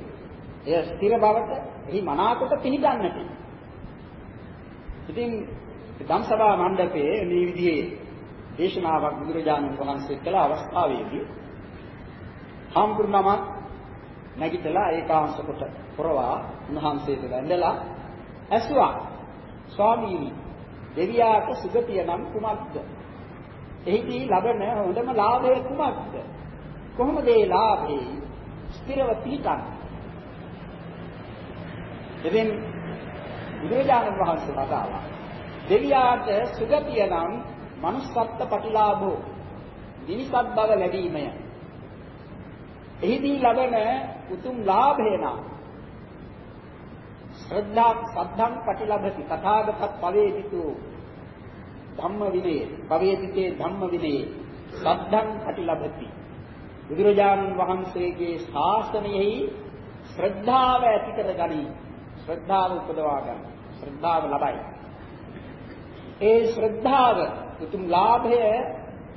එය ස්ථිර බවට එහි මනාකොට පිහිටන්නට. ඉතින් ධම්සභා මණ්ඩපයේ මේ විදිහේ දේශනාවක් බුදුරජාණන් වහන්සේ කළ අවස්ථාවේදී හාමුදුරුවම නැගිටලා ඒකාංශ කොට පොරවා උන්වහන්සේට වැඳලා ඇසුවා ස්වාමීනි දෙවියාට සුගතිය නම් කුමක්ද? එහිදී ලබන හොඳම ලාභය කුමක්ද? කොහොමද ඒ ලාභේ ස්ථිරව පිහිටන්නේ? ඉතින් බුදුරජාණන් වහන්සේ වදාළා දෙවියාට සුගතිය නම් manussත්ත්ව ප්‍රතිලාභෝ දිනිසත් බව ලැබීමය. එහිදී ලබන උතුම් ලාභය නම් ශ්‍රද්ධා සද්ධම් පටිලබති තථාගත පවේදිතු ධම්ම විනය පවේදිතේ ධම්ම විනය සද්ධම් පටිලබති. බුදුරජාණන් වහන්සේගේ ශාසනයෙහි ශ්‍රද්ධාව ඇති කරගනි ශ්‍රද්ධාව උපදවා ගන්න ශ්‍රද්ධාව ලබයි ඒ ශ්‍රද්ධාව උතුම් ලාභය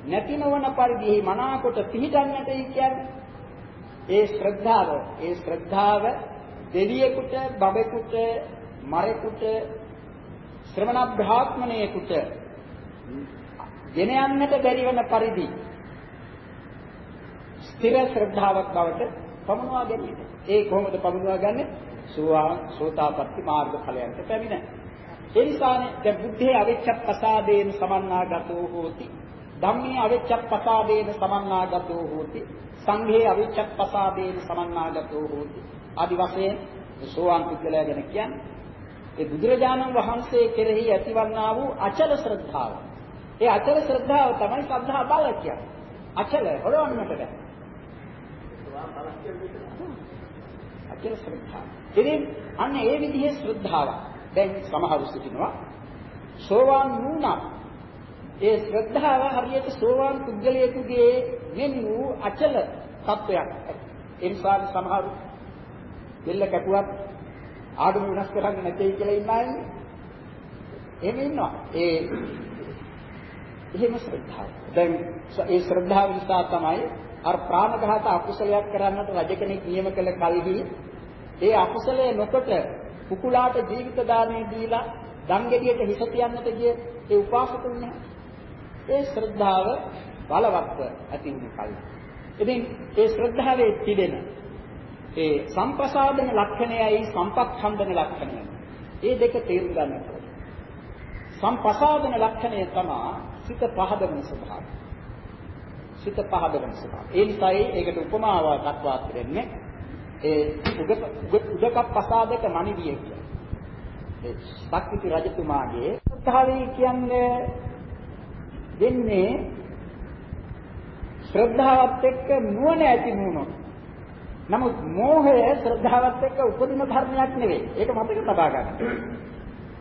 නැති නොවන පරිදි මනාකොට පිහිටන්නටයි කියන්නේ ඒ ශ්‍රද්ධාව ඒ ශ්‍රද්ධාව දෙවියෙකුට බබෙකුට මරෙකුට ශ්‍රමණ බ්‍රාහ්මණයෙකුට ගෙන යන්නට බැරි වෙන පරිදි ස්ථිර ශ්‍රද්ධාවක් බවට පමුණවා ගැනීම. ඒ කොහොමද පමුණවා ගන්නෙ? සෝවාන් සෝතාපට්ටි මාර්ග ඵලයන්ට පැමිණ. ඒ නිසානේ දැන් බුද්ධේ අවිච්ඡප්පසාදේන සමන්නාගතෝ හෝති. ධම්මේ අවිච්ඡප්පසාදේන සමන්නාගතෝ හෝති. සංඝේ අවිච්ඡප්පසාදේන සමන්නාගතෝ හෝති. ආදි වශයෙන් සෝවාන් පුද්ගලයා ගැන කියන්නේ ඒ බුදුරජාණන් වහන්සේ කෙරෙහි ඇතිවන්නා වූ අචල ශ්‍රද්ධාව. ඒ අචල ශ්‍රද්ධාව තමයි ශ්‍රද්ධා බල කියන්නේ. අචල හොරවන්නට බෑ. අචල ශ්‍රද්ධාව. ඉතින් අන්න ඒ විදිහේ ශ්‍රද්ධාවක්. දැන් සමහරු සිටිනවා සෝවාන් වුණා. ඒ ශ්‍රද්ධාව හරියට සෝවාන් පුද්ගලයෙකුගේ මෙන් වූ අචල තත්වයක්. ඒ නිසා සමහරු දෙල්ල කැපුවත් ආගම වෙනස් කරන්නේ නැtei කියලා ඉන්න අය එහෙම ඉන්නවා. ඒ එහෙම ශ්‍රද්ධාව. දැන් ඒ ශ්‍රද්ධාව නිසා තමයි අර ප්‍රාණඝාත අකුසලයක් කරන්නට රජ කෙනෙක් නියම කළ කලෙහි ඒ අකුසලයේ නොකොට කුකුලාට ජීවිත දාණය දීලා දංගෙඩියට හිස තියන්නට ගිය ඒ උපාසකුන් ඒ ශ්‍රද්ධාව බලවත්ව ඇති වුණු කලින්. ඉතින් ඒ ශ්‍රද්ධාවේ තිබෙන ඒ සම්පසාදන ලක්ෂණයයි සම්පත්ඛණ්ඩන ලක්ෂණයයි. මේ දෙක තේරුම් ගන්න ඕනේ. සම්පසාදන ලක්ෂණය තමයි සිත පහදවන ස්වභාවය. සිත පහදවන ස්වභාවය. ඒ නිසායි ඒකට උපමාවක් දක්වා තිබෙන්නේ ඒ උදක පසාදක මණිවිය කියන්නේ. ඒ සක්විති රජතුමාගේ ශ්‍රද්ධාවයි කියන්නේ දෙන්නේ ශ්‍රද්ධාවත් එක්ක නුවණ ඇති නුනොත්. නමුත් මෝහය ශ්‍රද්ධාවත් එක්ක උපදින ධර්මයක් නෙවෙයි. ඒක මතක තබා ගන්න.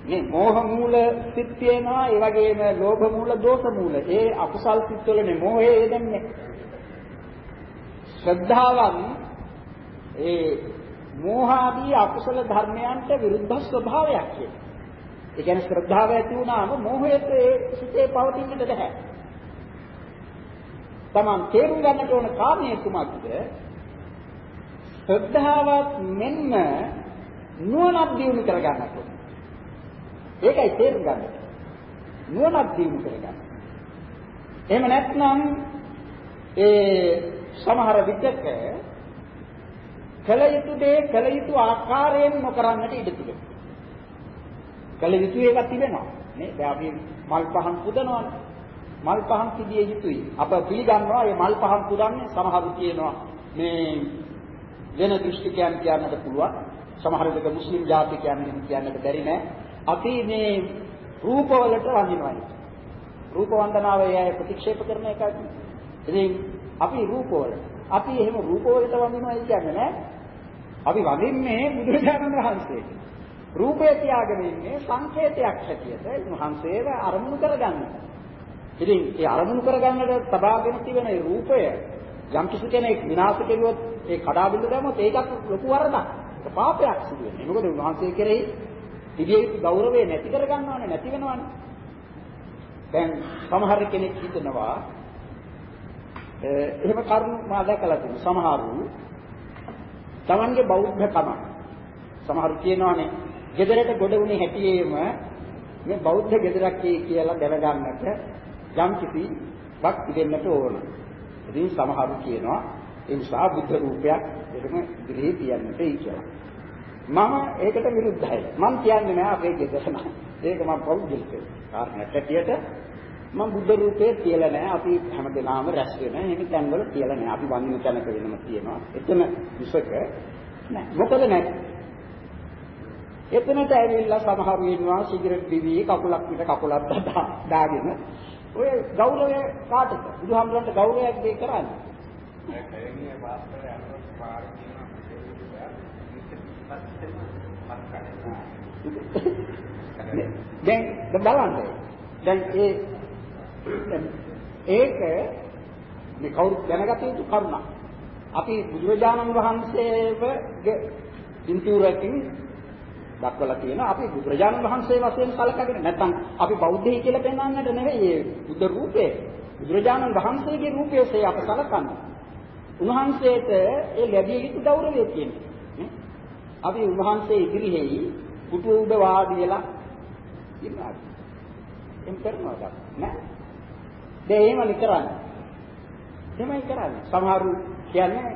මේ මෝහ මූල සිත් තියෙනවා ඒ වගේම ලෝභ මූල දෝෂ මූල. ඒ අකුසල් සිත් වලනේ මෝහය එදන්නේ. ශ්‍රද්ධාවන් ඒ මෝහාදී අකුසල ධර්මයන්ට විරුද්ධ ස්වභාවයක් කියන. ඒ කියන්නේ ශ්‍රද්ධාව ඇති වුණාම මෝහයට ඒ සිතේ පවතින්නට බෑ. Taman තේරුම් ගන්නට ඕන කාරණේ කුමක්ද? ශ්‍රද්ධාවත් මෙන්න නුවණක් දියුණු කර ගන්නට ඕන. ඒකයි තේරුම් ගන්න. නුවණක් දියුණු කර ගන්න. එහෙම නැත්නම් ඒ සමහර විටක කල යුතු දේ කල යුතු ආකාරයෙන් නොකරන්නට ඉඩ තිබෙනවා. කල යුතු එකක් තිබෙනවා. නේ දැන් අපි මල් පහන් පුදනවානේ. මල් පහන් තිබිය යුතුයි. අප පිළිගන්නවා මේ මල් පහන් පුදන්නේ සමහරු කියනවා මේ වෙන දෘෂ්ටිකයන් කියන්නට පුළුවන්. සමහර විට මුස්ලිම් ජාතිකයන් කියන්නට බැරි නෑ. අපි මේ රූපවලට වඳිනවා. රූප වන්දනාව එය ප්‍රතික්ෂේප කරන එකයි. ඉතින් අපි රූපවල අපි එහෙම රූපවලට වඳිනවා කියන්නේ නෑ. අපි වඳින්නේ බුදුරජාණන් වහන්සේට. රූපය තියාගෙන ඉන්නේ සංකේතයක් හැටියට උන්වහන්සේව අරමුණු කරගන්න. ඉතින් ඒ අරමුණු කරගන්නට තබාගෙන තිබෙන ඒ රූපය යම් කිසි කෙනෙක් විනාශ කෙරුවොත් ඒ කඩා බිඳ දැමුවොත් ඒකත් ලොකු වරදක්. ඒක පාපයක් සිදු වෙන්නේ. මොකද උන්වහන්සේ කෙරෙහි තිබිය යුතු ගෞරවය නැති කර ගන්නවනේ නැති වෙනවනේ. දැන් සමහර කෙනෙක් හිතනවා එහෙම කරුණු මා දැකලා තියෙනවා. සමහරු Tamange බෞද්ධකම සමහරු කියනවානේ ගෙදරට ගොඩ වුණේ හැටියේම මේ බෞද්ධ ගෙදරක් කියලා දැනගන්නට යම් කිසි වක් දෙන්නට ඕන. ඉතින් සමහරු කියනවා ඒ නිසා බුද්ධ රූපයක් එහෙම ඉදිරියේ තියන්නටයි කියලා. මම ඒකට විරුද්ධයි. මම කියන්නේ නෑ අපේ ගෙදර නෑ. ඒක මම පෞද්ගලික කාරණයක් හැටියට මම බුද්ධ රූපේ තියලා නෑ. අපි හැමදෙනාම රැස් වෙන එහෙම තැන්වල තියලා නෑ. අපි වඳින තැනක වෙනම තියෙනවා. එතන විසක නෑ. මොකද නෑ. එතනට ඇවිල්ලා සමහරු ඉන්නවා සිගරට් බිවි කකුලක් පිට කකුලක් දාගෙන ඔය ගෞරවය කාටද? බුදුහාමුදුරන්ට ගෞරවයක් දෙය කරන්නේ. කයන්නේ වාස්තරය අනුර පාර කියන දැන් බලන්න. දැන් ඒ ඒක මේ කවුරු දැනගත යුතු කරුණක්. අපි බුදුරජාණන් වහන්සේව පින්තූරකින් දක්වලා තියෙනවා අපි බුදුරජාණන් වහන්සේ වශයෙන් සලකගෙන නැත්නම් අපි බෞද්ධයි කියලා පෙන්වන්නට නෙවෙයි මේ බුද්ධ රූපේ බුදුරජාණන් වහන්සේගේ රූපයසේ අප සලකන්නේ. උන්වහන්සේට ඒ ලැබිය යුතු ගෞරවය කියන්නේ. අපි උන්වහන්සේ ඉදිරියේ පුටු උඩ වාඩිලා ඉන්නවා. එම් කරනවා නෑ. දැන් එහෙමනේ කරන්නේ. එහෙමයි කරන්නේ. සමහරු කියන්නේ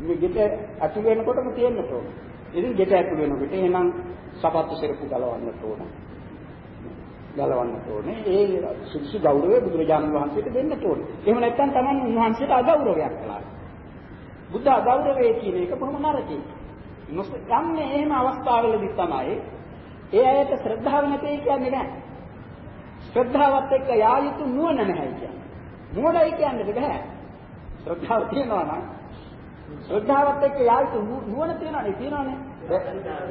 මේ ගෙට ඇතුල් වෙනකොටම තියෙන්න ඕන. ඉතින් ගෙට ඇතුල් වෙනකොට එහෙනම් සපත්තු සෙරපු ගලවන්න ඕන. ගලවන්න ඕනේ. ඒ සුදුසු ගෞරවය බුදුරජාණන් වහන්සේට දෙන්න ඕනේ. එහෙම නැත්නම් Taman උන්වහන්සේට අගෞරවයක් කළා. බුද්ධ අගෞරවය කියන එක බොහොම නරකයි. නොසන්නේ එහෙම අවස්ථාවලදී තමයි ඒ අයට ශ්‍රද්ධාව නැtei කියන්නේ නැහැ. ශ්‍රද්ධාවත් එක්ක යා යුතු නුවණ නැහැ කියන්නේ. නුවණයි කියන්නේ බෑ. ශ්‍රද්ධාව තියනවා නම් ශ්‍රද්ධාවත් එක්ක යා යුතු නුවණ තියනවානේ තියනවානේ.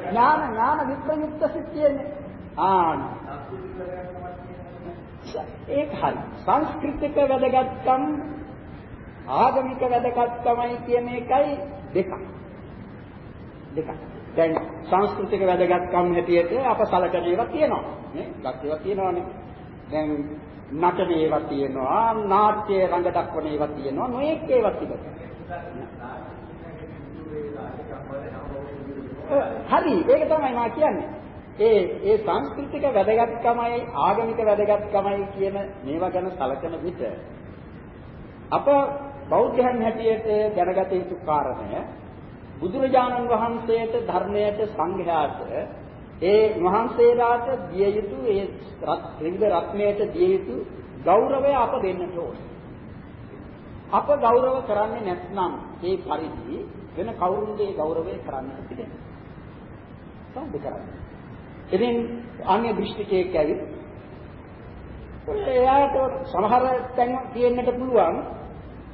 ඥාන ඥාන විප්‍රයුක්ත සිත් කියන්නේ. ආන. ඒක හරි. සංස්කෘතික වැදගත්කම් ආගමික වැදගත්කමයි කියන එකයි දෙකක්. දෙකක්. දැන් සංස්කෘතික වැදගත්කම් හැටියට අප සලකන ඒවා තියෙනවා. නේ? ගත් ඒවා තියෙනවානේ. දැන් නටන ඒවා තියෙනවා, නාට්‍ය රංග දක්වන ඒවා තියෙනවා, නොඑක් ඒවා තිබෙනවා. හරි ඒක තමයි මා කියන්නේ. ඒ ඒ සංස්කෘතික වැදගත්කමයි ආගමික වැදගත්කමයි කියන මේවා ගැන සැලකෙන විට අප බෞද්ධයන් හැටියට දැනගත යුතු කාරණය බුදුරජාණන් වහන්සේට ධර්මයට සංඝයාට ඒ වහන්සේලාට දිය යුතු ඒ ත්‍රිවිධ රත්නයට දිය යුතු ගෞරවය අප දෙන්නට ඕනේ. අප ගෞරව කරන්නේ නැත්නම් ඒ පරිදි වෙන කවුරුන්ගේ ගෞරවය කරන්නට තිබෙනවා. සම්බ කරන්නේ. ඉතින් අන්‍ය දෘෂ්ටිකයෙක් ඇවිත් එයාට සමහර තැන් තියෙන්නට පුළුවන්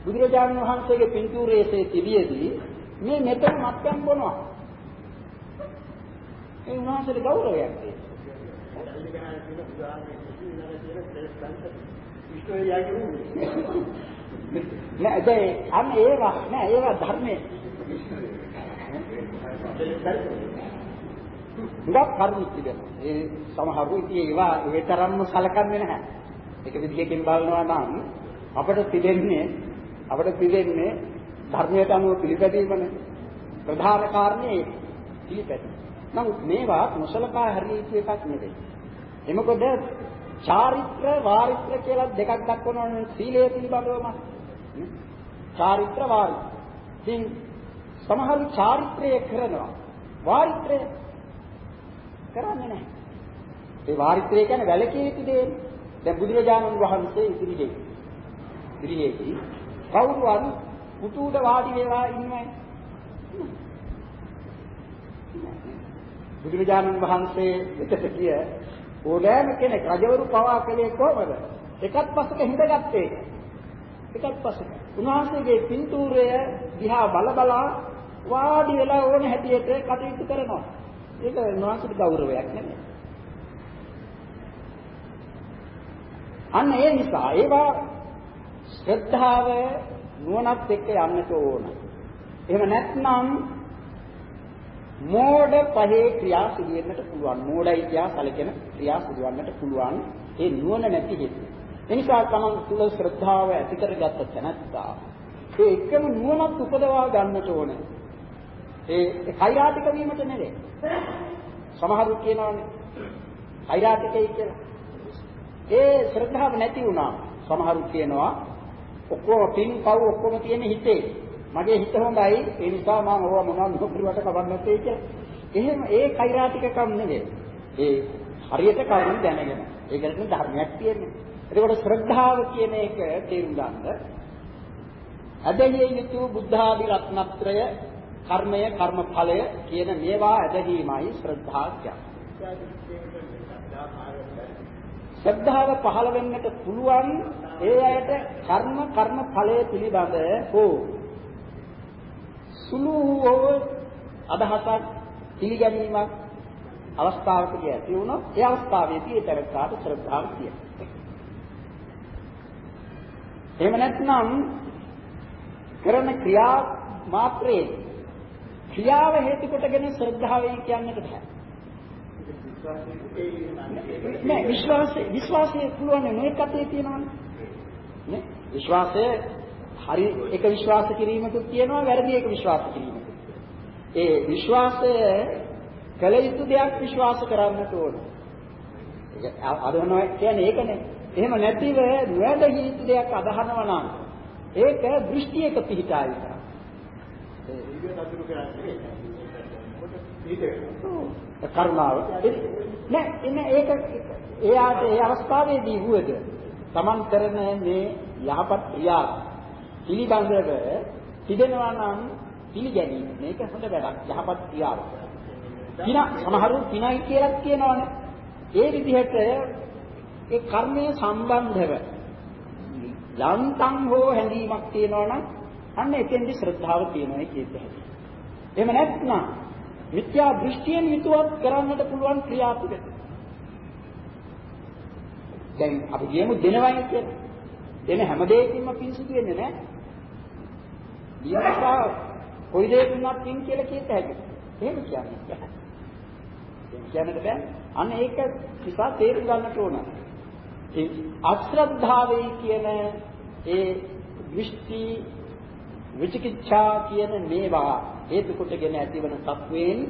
බුදුරජාණන් වහන්සේගේ පින්තූරයේසේ තිබියදී මේ මෙතන මත්පැන් බොනවා. ඒ උන්වහන්සේට ගෞරවයක් නෑ ඒ අන්න ඒවා නෑ ඒවා ධර්මයේ හුඟක් කරුණු තිබෙනවා. ඒ සමහරු ඉතින් ඒවා ඒ තරම්ම සලකන්නේ නැහැ. එක විදිහකින් බලනවා නම් අපිට තිබෙන්නේ අපිට තිබෙන්නේ ධර්මයට අනුව පිළිපැදීමනේ. ප්‍රධාන කාරණේ පිළිපැදීම. නමුත් මේවා නොසලකා හරිය යුතු එකක් නෙවෙයි. එමකොද චාරිත්‍ර වාරිත්‍ර කියලා දෙකක් දක්වනවනේ සීලය පිළිබඳවම. චාරිත්‍ර වාරිත්‍ර. ඉතින් සමහරු චාරිත්‍රය කරනවා. වාරිත්‍රය කරන්නේ නැහැ. ඒ වාරිත්‍රය කියන්නේ වැලකී යුතු දේ. දැන් බුදුරජාණන් වහන්සේ ඉදිරියේ ඉදිරියේදී කවුරුන් පුතුඩ වාඩි වෙලා ඉන්නේ බුදුරජාණන් වහන්සේ වෙතට ගිය ඕනෑම කෙනෙක් රජවරු පවා කළේ කොහොමද? එකත් පසක හිඳගත්තේ. එකත් පසක. උන්වහන්සේගේ පින්තූරය දිහා බල බලා වාඩි වෙලා ඕන හැටියට කටයුතු කරනවා. ඒක උන්වහන්සේට ගෞරවයක් නෙමෙයි. අන්න ඒ නිසා ඒවා ශ්‍රද්ධාව නුවණත් එක්ක යන්නට ඕන. එහෙම නැත්නම් මෝඩ පහේ ක්‍රියා සිදුවෙන්නට පුළුවන්. මෝඩයි කියා සැලකෙන ක්‍රියා සිදුවන්නට පුළුවන්. ඒ නුවණ නැති හේතු. ඒ නිසා තමන් තුළ ශ්‍රද්ධාව ඇති කරගත්ත තැනත්තා ඒ එකම නුවණක් උපදවා ගන්නට ඕනේ. ඒ කෛරාටික වීමට නෙවෙයි. සමහරු කියනවානේ කෛරාටිකයි කියලා. ඒ ශ්‍රද්ධාව නැති වුණා. සමහරු කියනවා ඔක්කොම පින් පව් ඔක්කොම තියෙන හිතේ. මගේ හිත හොඳයි ඒ නිසා මම ඕවා මොනවද නොකරුවට කවන්න නැtei කියලා. එහෙම ඒ කෛරාටිකකම් නෙවෙයි. ඒ හරියට කරුණ දැනගෙන. ඒකට ධර්මයක් තියෙන්නේ. එතකොට ශ්‍රද්ධාව කියන එක තේරුම් ගන්න. අදහිය යුතු බුද්ධාදි රත්නත්‍රය කර්මය කර්මඵලය කියන මේවා ඇදහිීමයි ශ්‍රද්ධා කියන්නේ. ශ්‍රද්ධාව පහළ වෙන්නට පුළුවන් ඒ අයට කර්ම කර්මඵලය පිළිබඳ හෝ සුළු හෝ අදහසක් පිළිගැනීමක් අවස්ථාවකදී ඇති වුණොත් ඒ අවස්ථාවේදී ඒ තරකාට ශ්‍රද්ධාව තියෙනවා. එහෙම නැත්නම් කරන ක්‍රියා මාත්‍රේ ක්‍රියාව හේතු කොටගෙන ශ්‍රද්ධාවයි කියන්නට බෑ. නෑ විශ්වාසය විශ්වාසය පුළුවන් නේ කතේ තියෙනවනේ. විශ්වාසය හරි එක විශ්වාස කිරීමකුත් තියෙනවා වැරදි එක විශ්වාස කිරීමකුත්. ඒ විශ්වාසය කල යුතු දෙයක් විශ්වාස කරන්නට ඕන. ඒක අදහනවා කියන්නේ ඒකනේ. එහෙම නැතිව නොවැදහි යුතු දෙයක් අදහනවා නම් ඒක දෘෂ්ටියක පිහිටා කරන්නේ කරුණාව නෑ එන්නේ ඒක එයාට ඒ අවස්ථාවේදී වුවද Taman කරන මේ යහපත් ක්‍රියා පිළිබඳව තිබෙනවා නම් පිළිගැනීම මේක හොඳ වැඩක් යහපත් ක්‍රියාවක්. පින සමහරු පිනයි කියලා කියනවනේ. ඒ විදිහට ඒ කර්මයේ සම්බන්ධව යන්තම් හෝ හැඟීමක් තියෙනවා නම් අන්න එතෙන්දි ශ්‍රද්ධාව තියෙනවා කියත හැකියි. එහෙම නැත්නම් මිත්‍යා දෘෂ්ටියෙන් යුතුවත් කරන්නට පුළුවන් ක්‍රියා පිළිද. දැන් අපි කියමු දෙනවයි කියලා. දෙන හැම දෙයකින්ම පිංසුදු වෙන්නේ නැහැ. ඊයසා කොයි දේ දුන්නත් පින් කියලා කියත හැකිද? එහෙම කියන්නේ බෑ. එහෙම කියන්නට බෑ. අන්න ඒක නිසා තේරුම් ගන්නට ඕන. ඒ අශ්‍රද්ධාවයි කියන ඒ දෘෂ්ටි විචිකිච්ඡා කියන මේවා හේතු කොටගෙන ඇතිවන තත්වයෙන්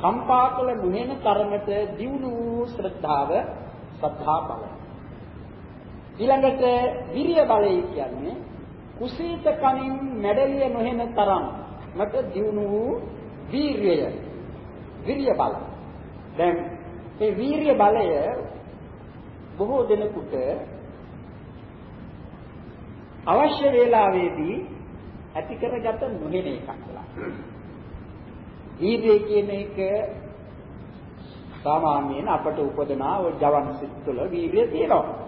කම්පාකල නුහෙන තරමට දියුණු වූ ශ්‍රද්ධාව සද්ධා බලය. ඊළඟට විරිය බලය කියන්නේ කුසීත කමින් මැඩලිය නොහෙන තරම් මට දියුණු වූ වීරිය. විරිය බලය. දැන් මේ වීරිය බලය බොහෝ දෙනෙකුට අවශ්‍ය වේලාවේදී ඇති කරගත නොහෙන එකක් කියලා. වීර්යය කියන එක සාමාන්‍යයෙන් අපට උපදනා ජවන් සිත් තුළ වීර්යය තියෙනවා.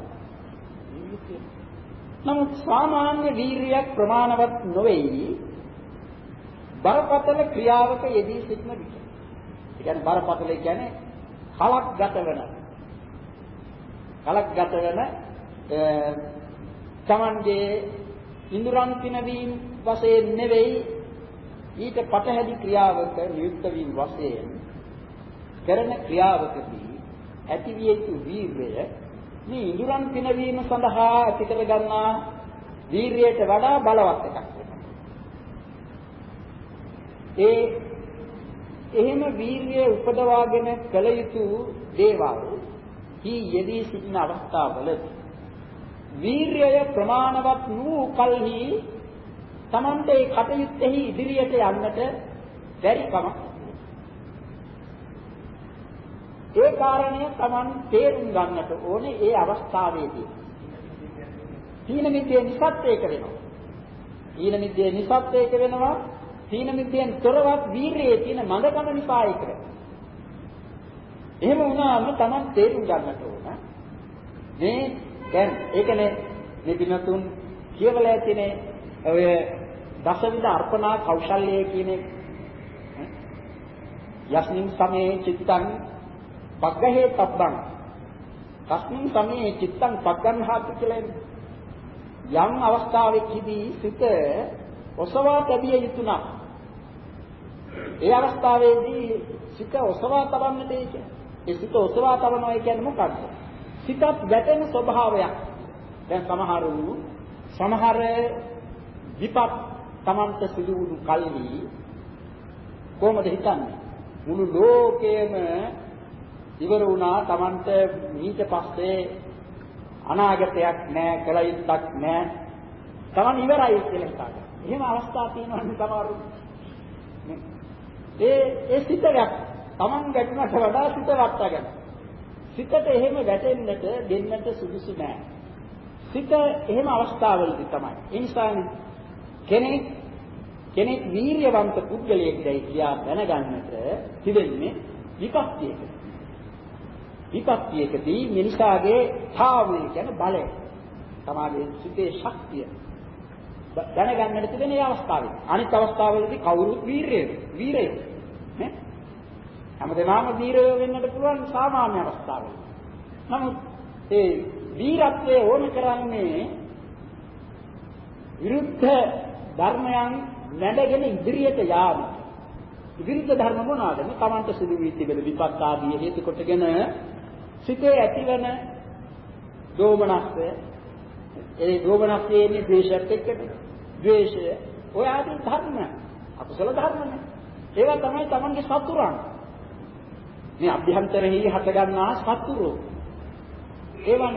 නමුත් සාමාන්‍ය වීර්යයක් ප්‍රමාණවත් නොවේයි බරපතල ක්‍රියාවක යෙදී සිටින විට. ඒ කියන්නේ බරපතල කියන්නේ කලක් ගත වෙන. කලක් ගත වෙන තමන්ගේ ඉන්ද්‍රයන් පිනවීම වශයෙන් නෙවෙයි ඊට පටහැදි ක්‍රියාවක නියුක්ත වීම වශයෙන් කරන ක්‍රියාවකදී ඇතිවිය යුතු වීර්යය මේ ඉඳුරන් පිනවීම සඳහා ඇති කර ගන්නා වීරියට වඩා බලවත් එකක්. ඒ එහෙම වීරිය උපදවාගෙන කළ යුතු දේවල් හි යෙදී සිටින අවස්ථාවලදී වීරිය ප්‍රමාණවත් වූ කල්හි Tamante ඒ කටයුත්තේහි ඉදිරියට යන්නට බැරි කමක් ඒ කාරණය Taman තේරුම් ගන්නට ඕනේ ඒ අවස්ථාවේදී. තීන මිද්දේ නිසත් ඒක වෙනවා. තීන මිද්දේ නිසත් ඒක වෙනවා. තීන මිද්දෙන් තොරවත් වීරියේ තියෙන මඳකම නිසා ඒක වෙනවා. එහෙම වුණාම Taman තේරුම් ගන්නට ඕන. මේ දැන් ඒකනේ මේ දිනතුන් කියවලා ඇතිනේ ඔය දසවිධ අර්පණා කෞශල්‍යය කියන යස්මින් සමේ චිත්තං පග්ගහේ තබ්බං. තස්මින් සමේ චිත්තං පග්ගන්හාති කියලා යම් අවස්ථාවකදී සිත ඔසවා තැබිය යුතු නම් ඒ අවස්ථාවේදී සිත ඔසවා තබන්නට ඒක ඒ සිත ඔසවා තබනවා කියන්නේ මොකක්ද සිතත් වැටෙන ස්වභාවයක්. දැන් සමහරු සමහර විපත් Tamanta සිදු වුණු කල්හි කොහොමද හිතන්නේ? මුළු ලෝකයේම ඉවර වුණා Tamanට ඊට පස්සේ අනාගතයක් නැහැ කල යුත්තක් නැහැ Taman ඉවරයි කියලා හිතාගන්න. එහෙම අවස්ථා තියෙනවා සමහරු. ඒ ඒ සිතයක් Taman ගැටුණට වඩා සිත වට්ටගෙන. සිතට එහෙම වැටෙන්නට දෙන්නට සුදුසු නැහැ. සිත එහෙම අවස්ථාවලදී තමයි. ඒ නිසා කෙනෙක් කෙනෙක් වීරියවන්ත පුද්ගලයෙක්දයි කියා දැනගන්නට තිබෙන්නේ විපත්තියක. විපත්තියකදී මිනිසාගේ තාවය කියන බලය සමාජයේ සිටේ ශක්තිය දැනගන්නට තිබෙන මේ අවස්ථාවේ. අනිත් අවස්ථාවලදී කවුරුත් වීරය වීරය නේ? හැමදේම වීරය වෙන්නට පුළුවන් සාමාන්‍ය අවස්ථාවල. නමුත් ඒ වීරත්වයේ ඕන කරන්නේ විරුද්ධ ධර්මයන් නැඩගෙන ඉදිරියට යාම. විරුද්ධ ධර්ම මොනවාද? මේ Tamanta සිදු වී තිබෙන විපත් ආදී හේතු කොටගෙන සිතේ ඇතිවන දෝමනස්ය. ඒ දෝමනස්යේ ඉන්නේ ද්වේෂයත් එක්කද ද්වේෂය ඔය ආදී ධර්ම. අකුසල ධර්මනේ ඒවා තමයි Tamanගේ සතුරන්. මේ අභ්‍යන්තරෙහි හටගන්නා සතුරු. ඒවන්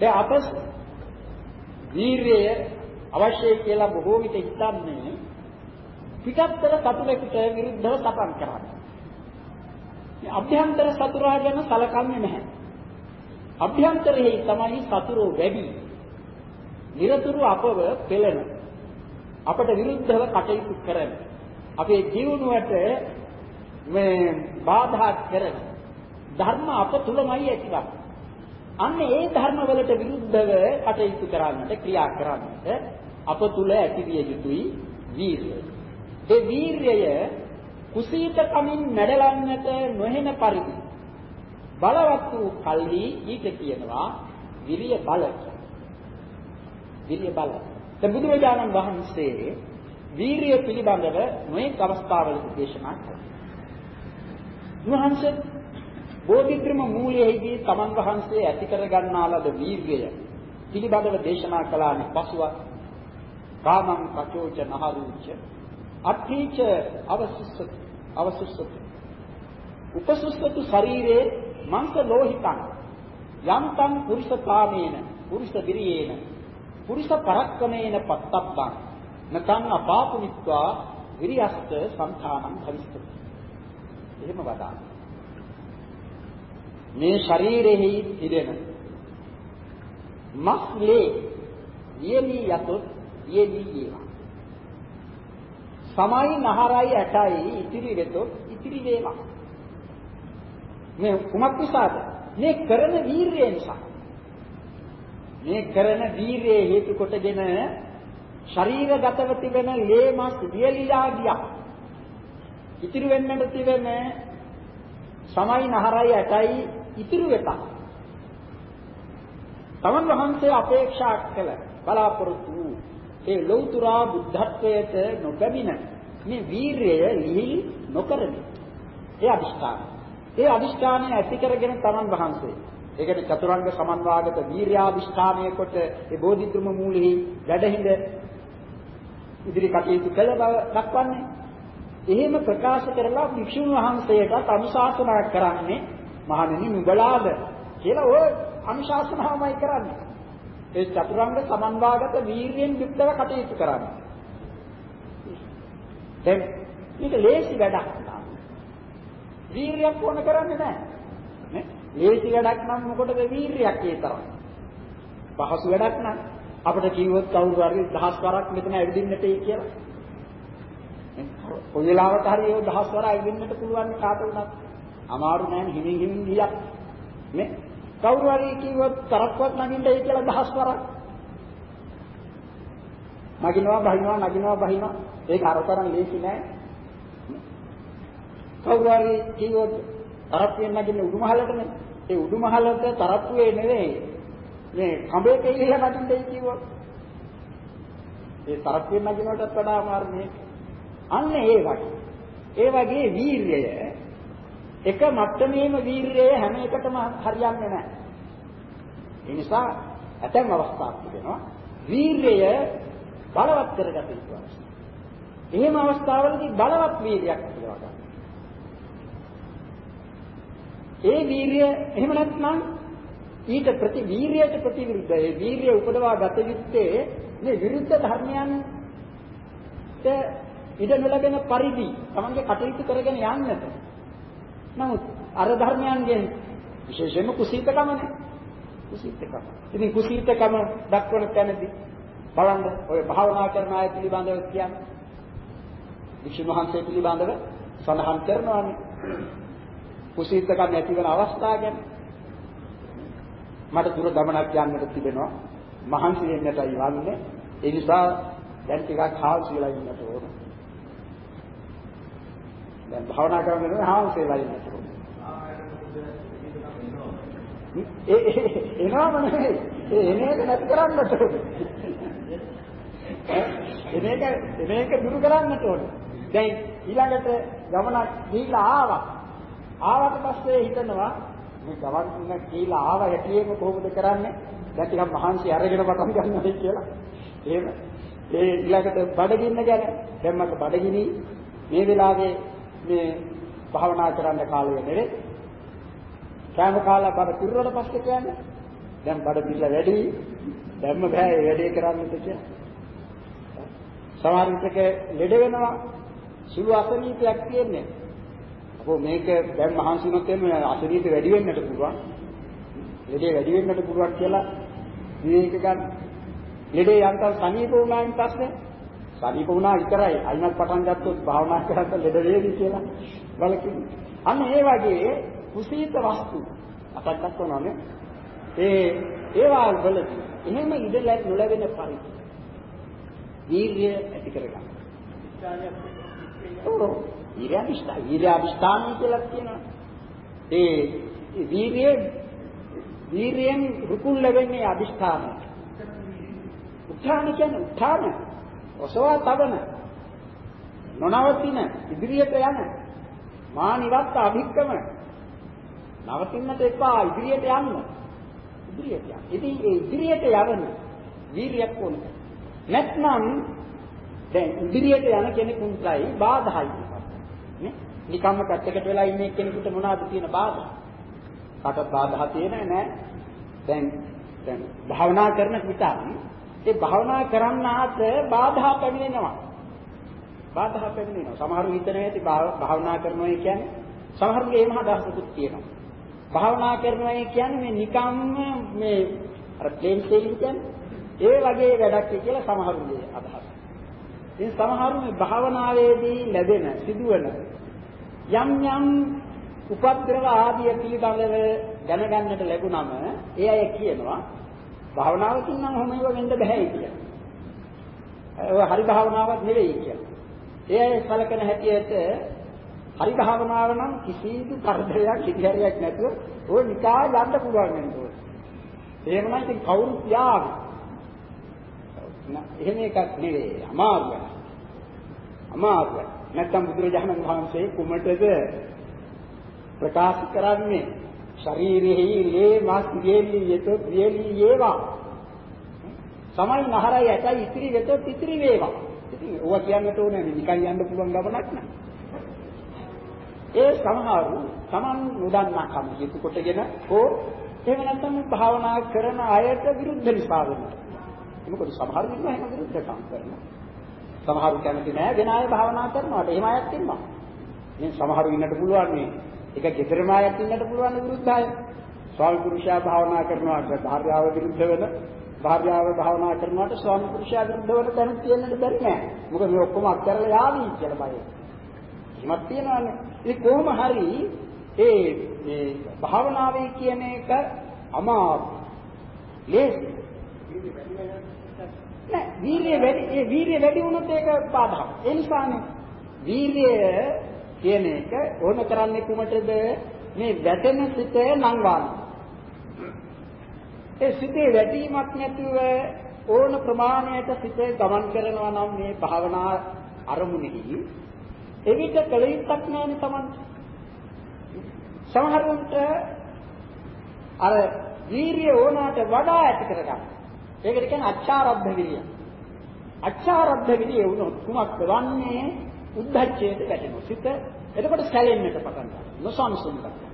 ඒ අපස් වීර්යය අවශ්‍යයි කියලා බොහෝ විට හිතන්නේ පිටත්තර සතුරෙකුට විරුද්ධව සටන් කරන්නේ. මේ අභ්‍යන්තර සතුරා ගැන සලකන්නේ නැහැ. අභ්‍යන්තරෙහි තමයි සතුරෝ වැඩි. নিরතුරු අපව පෙළෙන. අපට විරුද්ධව කටයුතු කරන. අපේ ජීවණයට මේ බාධා කරන ධර්ම අප තුලමයි ඇතිවන්නේ. අන්න ඒ ධර්මවලට විරුද්ධව කටයුතු කරන්නට ක්‍රියා කරන්නට අප තුල ඇතිවිය යුතුයි වීරිය. ඒ වීරිය කුසීත කමින් මැඩලන්නට නොහෙන පරිදි බලවත් වූ කල්හි ඊට කියනවා විරිය බල විරිය බල. දැන් බුදුරජාණන් වහන්සේ වීරිය පිළිබඳව නොඑක් අවස්ථාවලදී දේශනා කළා. උන්වහන්සේ බෝධිත්‍රම මූලයේදී තමන් වහන්සේ ඇති කර ගන්නා ලද වීර්යය පිළිබඳව දේශනා කළානේ පසුව කාමං කචෝච නහරුච අත්ථීච අවසුස්සත අවසුස්සත උපසුස්සතු ශරීරේ මංස ලෝහිතං යන්තං පුරිසතාමේන පුරිස විරියේන පුරිස පරක්කමේන පත්තබ්බං. නතං අපාපුනිත්වා විරියස්ත සංඛානං භවිස්සති. එහෙම වදා මේ ශරීරෙහි තිබෙන මස්ලේ යෙලි යතොත් යෙලි ඒවා සමයි නහරයි ඇටයි ඉතිරි වෙතොත් ඉතිරි වේවා. මේ කුමක් නිසාද? මේ කරන වීරිය නිසා. මේ කරන වීරිය හේතු කොටගෙන ශරීරගතව තිබෙන ලේ මස් දියලිලා ගියා. ඉතිරි වෙන්නට තිබෙන සමයි නහරයි ඇටයි ඉතිරි වෙතා තමන් වහන්සේ අපේක්ෂා කළ බලාපොරොත්තු වූ ඒ ලෞතුරා බුද්ධත්වයට නොබැමින මේ වීරිය ලිහිල් නොකරන ඒ අදිෂ්ඨාන ඒ අදිෂ්ඨානය ඇති කරගෙන තමන් වහන්සේ ඒ කියන්නේ චතුරංග සමන්වාගත වීර්යාදිෂ්ඨානය කොට ඒ බෝධිත්‍රම මූලෙහි වැඩහිඳ ඉදිරි කටයුතු කළ බව දක්වන්නේ. එහෙම ප්‍රකාශ කරලා භික්ෂුන් වහන්සේට අනුශාසනා කරන්නේ මහණෙනි නුඹලාද කියලා ඔය අනුශාසනාවමයි කරන්නේ. ඒ චතුරංග සමන්වාගත වීර්යෙන් යුක්තව කටයුතු කරන්නේ. දැන් මේක ලේසි වැඩක් නෑ. වීර්යයක් ඕන කරන්නේ නැහැ. නේ? ලේසි වැඩක් නම් මොකටද වීර්යයක් ඒ තරම්. පහසු වැඩක් නම් අපිට කිව්වොත් කවුරු හරි දහස් වරක් මෙතන ඇවිදින්නට ඒ කියලා. කොයි වෙලාවක හරි ඒ දහස් වර ඇවිදින්නට පුළුවන් කාට වුණත් අමාරු නෑ හිමින් හිමින් ගියක්. නේ? කවුරු හරි කිව්වොත් තරක්වත් නගින්න ඒ කියලා දහස් වරක්. නගිනවා බහිනවා නගිනවා බහිනවා ඒක අර තරම් ලේසි නෑ. කවුරු හරි කිව්වොත් තරප්පුවෙන් නගින්න උඩුමහලටනේ. ඒ උඩුමහලට තරප්පුවේ නෙවෙයි. මේ කඹේ කෙලිලා නගින්නයි කිව්වොත්. ඒ තරප්පුවෙන් නගිනවටත් වඩා අමාරු මේක. අන්න ඒ වගේ. ඒ වගේ වීර්යය එක මට්ටමේම වීර්යය හැම එකටම හරියන්නේ නැහැ. ඒ නිසා ඇතැම් අවස්ථාවක් තිබෙනවා වීර්යය බලවත් කරගත යුතු අවස්ථා. එහෙම අවස්ථාවලදී බලවත් වීර්යයක් කියලා ගන්න. ඒ වීරිය එහෙම නැත්නම් ඊට ප්‍රති වීරියට ප්‍රතිවිරුද්ධ ඒ වීරිය උපදවා ගත යුත්තේ මේ විරුද්ධ ධර්මයන්ට ඉඩ නොලැබෙන පරිදි තමන්ගේ කටයුතු කරගෙන යන්නට. නමුත් අර ධර්මයන්ගෙන් විශේෂයෙන්ම කුසීතකමනේ. කුසීතකම. ඉතින් කුසීතකම දක්වන තැනදී බලන්න ඔය භාවනා කරන අය පිළිබඳව කියන්නේ වික්ෂුන් වහන්සේ පිළිබඳව සඳහන් කරනවානේ. කුසීතකම් ඇති වෙන අවස්ථා ගැන. මට දුර ගමනක් යන්නට තිබෙනවා. මහන්සි වෙන්නටයි වන්නේ. ඒ නිසා දැන් ටිකක් හාල්සිලා ඉන්නට ඕන. දැන් භාවනා කරනකොට හාල්සිලා ඉන්නට ඕන. ඒ එනවම නෙවෙයි. ඒ එන එක නැති කරන්නට ඕන. එන එක එන එක දුරු කරන්නට ඕන. දැන් ඊළඟට ගමනක් ගිහිල්ලා ආවා. ආවට පස්සේ හිතනවා මේ ගවන් කියලා ආව හැටියෙම කොහොමද කරන්නේ? දැන් ටිකක් මහන්සි අරගෙන පටන් ගන්නවායි කියලා. එහෙම ඒ ඊළඟට බඩගින්න ගැන දැන් මට බඩගිනි මේ වෙලාවේ මේ භාවනා කරන්න කාලය නෙවෙයි. කෑම කාලා බඩ පිරුවට පස්සේ කියන්නේ දැන් බඩ පිරලා වැඩි දැම්ම බෑ ඒ වැඩේ කරන්නට කියලා. සමහර විටක ලෙඩ වෙනවා සුළු අසනීපයක් තියෙන්නේ. අපෝ මේක දැන් මහන්සි වුණොත් එන්නේ අසනීප වැඩි වෙන්නට පුළුවන්. ලෙඩේ වැඩි වෙන්නට පුළුවන් කියලා විවේක ගන්න. ලෙඩේ යන්තම් සනීප වුණායින් පස්සේ සනීප වුණා විතරයි අයිමත් පටන් ගත්තොත් භාවනා කරද්දී ලෙඩ වේවි කියලා බලකින්. අන්න ඒ වගේ කුසීත වස්තු අපට දක්වනවානේ. ඒ ඒවා වලදී එහෙම ඉඳ නොලැබෙන පරිදි වීර්ය ඇති කරගන්න. ඔව් වීර්යාදිෂ්ඨාන වීර්යාදිෂ්ඨාන කියලා කියනවා. ඒ වීර්යය වීර්යයෙන් රුකුල් ලැබෙන්නේ අදිෂ්ඨාන. උත්ථාන කියන්නේ උත්ථාන. ඔසවා තබන. නොනවතින ඉදිරියට යන මානිවත් අභික්කම නවතින්නට එපා ඉදිරියට යන්න. ඉදිරියට යන්න. ඉතින් ඒ ඉදිරියට යවන වීරියක් ඕනේ. නැත්නම් දැන් ඉදිරියට යන කෙනෙකුටයි බාධායි නේ? නිකම්ම පැත්තකට වෙලා ඉන්න කෙනෙකුට මොනවද තියෙන බාධා? කාටවත් බාධා තියෙන්නේ නැහැ. දැන් දැන් භාවනා කරන විටම ඒ භාවනා කරන්නාට බාධා පැමිණෙනවා. බාධා පැමිණෙනවා. සමහරු හිතනවා ඇති භාවනා කරනවා කියන්නේ සමහරුගේ එහෙම අදහසකුත් තියෙනවා. භාවනා කරනවා කියන්නේ මේ නිකම්ම මේ අර ප්ලේන් සේලින් කියන්නේ ඒ වගේ වැඩක් කියලා සමහරුගේ අදහස. ඉතින් සමහරු මේ භාවනාවේදී ලැබෙන සිදුවන යම් යම් උපද්‍රව ආදිය පිළිබඳව දැනගන්නට ලැබුණම ඒ අය කියනවා භාවනාවකින් නම් ඔහොම ඒවා වෙන්න බෑ කියලා. ඒක හරි භාවනාවක් නෙවෙයි කියලා. ඒ අය සලකන හැටියට හරි භාවනාව නම් කිසිදු කරදරයක් කිරියරියක් නැතුව ඕක නිකා යන්න පුළුවන් වෙන්න ඕනේ. එහෙමනම් ඉතින් කවුරුත් යාවි. එහෙම එකක් නෙවෙයි අමාරුයි. අමාරුයි. නැත්තම් බුදුරජාණන් වහන්සේ කුමටද ප්‍රකාශ කරන්නේ? ශරීරෙහි ලේ මාස් පියලි යතෝ පියලි වේවා. සමයි නහරයි ඇටයි ඉතිරි වෙතොත් ඉතිරි වේවා. ඉතින් ඕවා කියන්නට ඕනේ නිකන් යන්න පුළුවන් ගමනක් නෑ. ඒ සමහරු Taman නොදන්නා කම හේතු කොටගෙන හෝ එහෙම නැත්නම් භාවනා කරන අයට විරුද්ධ නිසා වෙනවා. මොකද සමහරු ඉන්නවා එහෙම විරුද්ධකම් කරනවා. සමහරු කැමති නෑ වෙන අය භාවනා කරනවාට එහෙම අයත් ඉන්නවා මේ සමහරු ඉන්නට පුළුවන් මේ ඒක ගෙදරම ආයත් ඉන්නට පුළුවන් විරුද්ධය. ස්වාමි පුරුෂයා භාවනා කරනවාට භාර්යාව විරුද්ධ වෙන භාර්යාව භාවනා කරනවාට ස්වාමි පුරුෂයා විරුද්ධ වෙන තැන තියෙන්නට බැරි නෑ. මොකද මේ ඔක්කොම අත්හැරලා යාවි කියලා බයයි. එහෙමත් තියෙනවානේ. ඉතින් කොහොම හරි ඒ මේ භාවනාවේ කියන එක අමාරු. ලේසි. නෑ වීර්යය වැඩි ඒ වීර්යය වැඩි වුණොත් ඒක බාධාවක්. ඒ නිසානේ වීර්යය කියන එක ඕන කරන්නේ කුමටද මේ වැටෙන සිත නංවාන. ඒ සිතේ වැටීමක් නැතුව ඕන ප්‍රමාණයට සිත ගමන් කරනවා නම් මේ භාවනා අරමුණෙහි එවිට කල යුත්තක් නැන්නේ Taman. සමහරුන්ට අර වීරිය ඕනාට වඩා ඇති කරගන්න. ඒකට කියන්නේ අච්චාරබ්ධ විරිය. අච්චාරබ්ධ විරිය වුණොත් කුමක්ද වන්නේ? උද්ධච්චයට වැටෙනවා. සිත එතකොට සැලෙන්නට පටන් ගන්නවා. නොසන්සුන් ගතිය.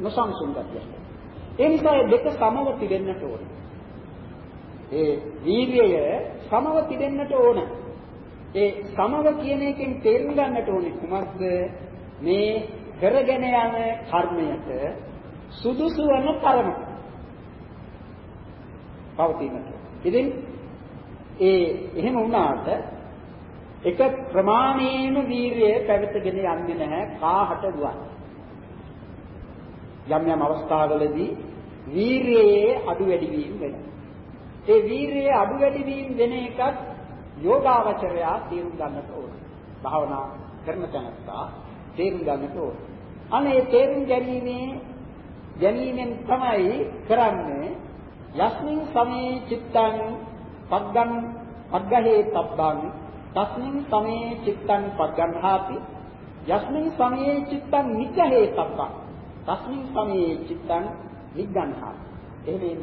නොසන්සුන් ගතිය. ඒ නිසා මේ දෙක සමව තිබෙන්නට ඕන. ඒ වීර්යය සමව තිබෙන්නට ඕන. ඒ සමව කියන එකෙන් තේරුම් ගන්නට ඕනේ කුමක්ද මේ කරගෙන යන කර්මයට සුදුසු වන තරම පවතිනට. ඉතින් ඒ එහෙම වුණාට එක ප්‍රමාණේම වීරිය පැවතගෙන යන්නේ නැහැ කාහටවත්. යම් යම් අවස්ථාවලදී වීරියේ අඩු වැඩි වීම වෙනවා. ඒ වීරියේ අඩු වැඩි වීම වෙන එකත් යෝගාවචරයා තේරුම් ගන්නට ඕන. භාවනා කරන තැනත්තා තේරුම් ගන්නට ඕන. අනේ තේරුම් ගැනීමේ ගැනීමෙන් තමයි කරන්නේ යස්මින් සමේ චිත්තං පග්ගං පග්ගහේ තබ්බං තස්මින් සමේ චිත්තං පග්ගන්හාති යස්මින් සමේ චිත්තං නිග්‍රහේ තබ්බං තස්මින් සමේ චිත්තං නිග්ගන්හාති එහෙම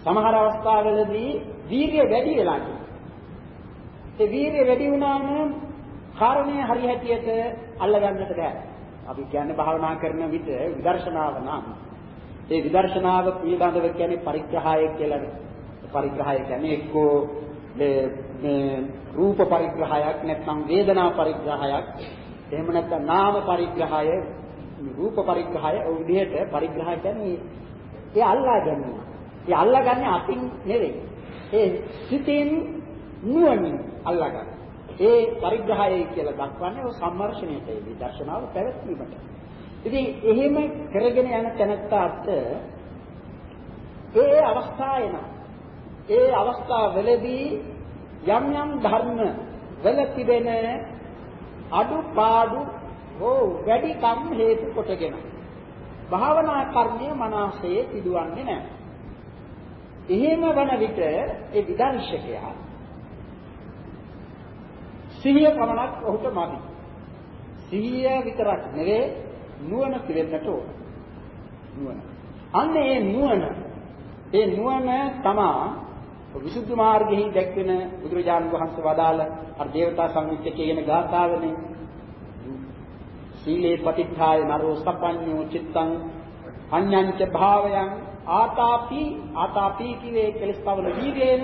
සමහර අවස්ථාවලදී වීර්ය වැඩි වෙලා ඒ වීර්ය වැඩි වුණාම කාරණේ හරි හැටියට අල්ලගන්නට බෑ. අපි කියන්නේ භාවනා කරන විට විදර්ශනාව නම් ඒ විදර්ශනාව පිළිබඳව කියන්නේ පරිග්‍රහය කියලානේ. පරිග්‍රහය කියන්නේ එක්කෝ මේ රූප පරිග්‍රහයක් නැත්නම් වේදනා පරිග්‍රහයක් එහෙම නැත්නම් නාම පරිග්‍රහය රූප පරිග්‍රහය ඔය විදිහට පරිග්‍රහය කියන්නේ ඒ අල්ලා ගැනීම. ඒ අල්ලාගන්නේ අතින් නෙවෙයි. ඒ සිතෙන් නුවණින් අල්ලාගන්න. ඒ පරිග්‍රහය කියලා දක්වන්නේ ඔය සම්මර්ෂණයට ඒ විදර්ශනාව පැවැත්වීමට. ඉතින් එහෙම කරගෙන යන තැනත්තාට ඒ අවස්ථාව එනවා. ඒ අවස්ථාවවලදී යම් යම් ධර්ම වල තිබෙන අඩුපාඩු හෝ වැඩිකම් හේතු කොටගෙන භාවනා කර්මය මනසේ සිදුවන්නේ නැහැ. එහෙම වන විට ඒ විදර්ශකයා සිහිය පමණක් ඔහුට මදි. සිහිය විතරක් නෙවෙයි නුවණ පිරෙන්නට ඕන. නුවණ. අන්න ඒ නුවණ ඒ නුවණ තමා විසුද්ධි මාර්ගෙහි දැක්වෙන බුදුරජාණන් වහන්සේ වදාළ අර දේවතා සංයුත්තේ කියන ගාථාවනේ සීලේ පටිච්චාය නරෝ සප්පඤ්ඤෝ චිත්තං අඤ්ඤංච භාවයන් ආතාපි ආතාපි කිවේ කෙලස්පවල වීර්යේන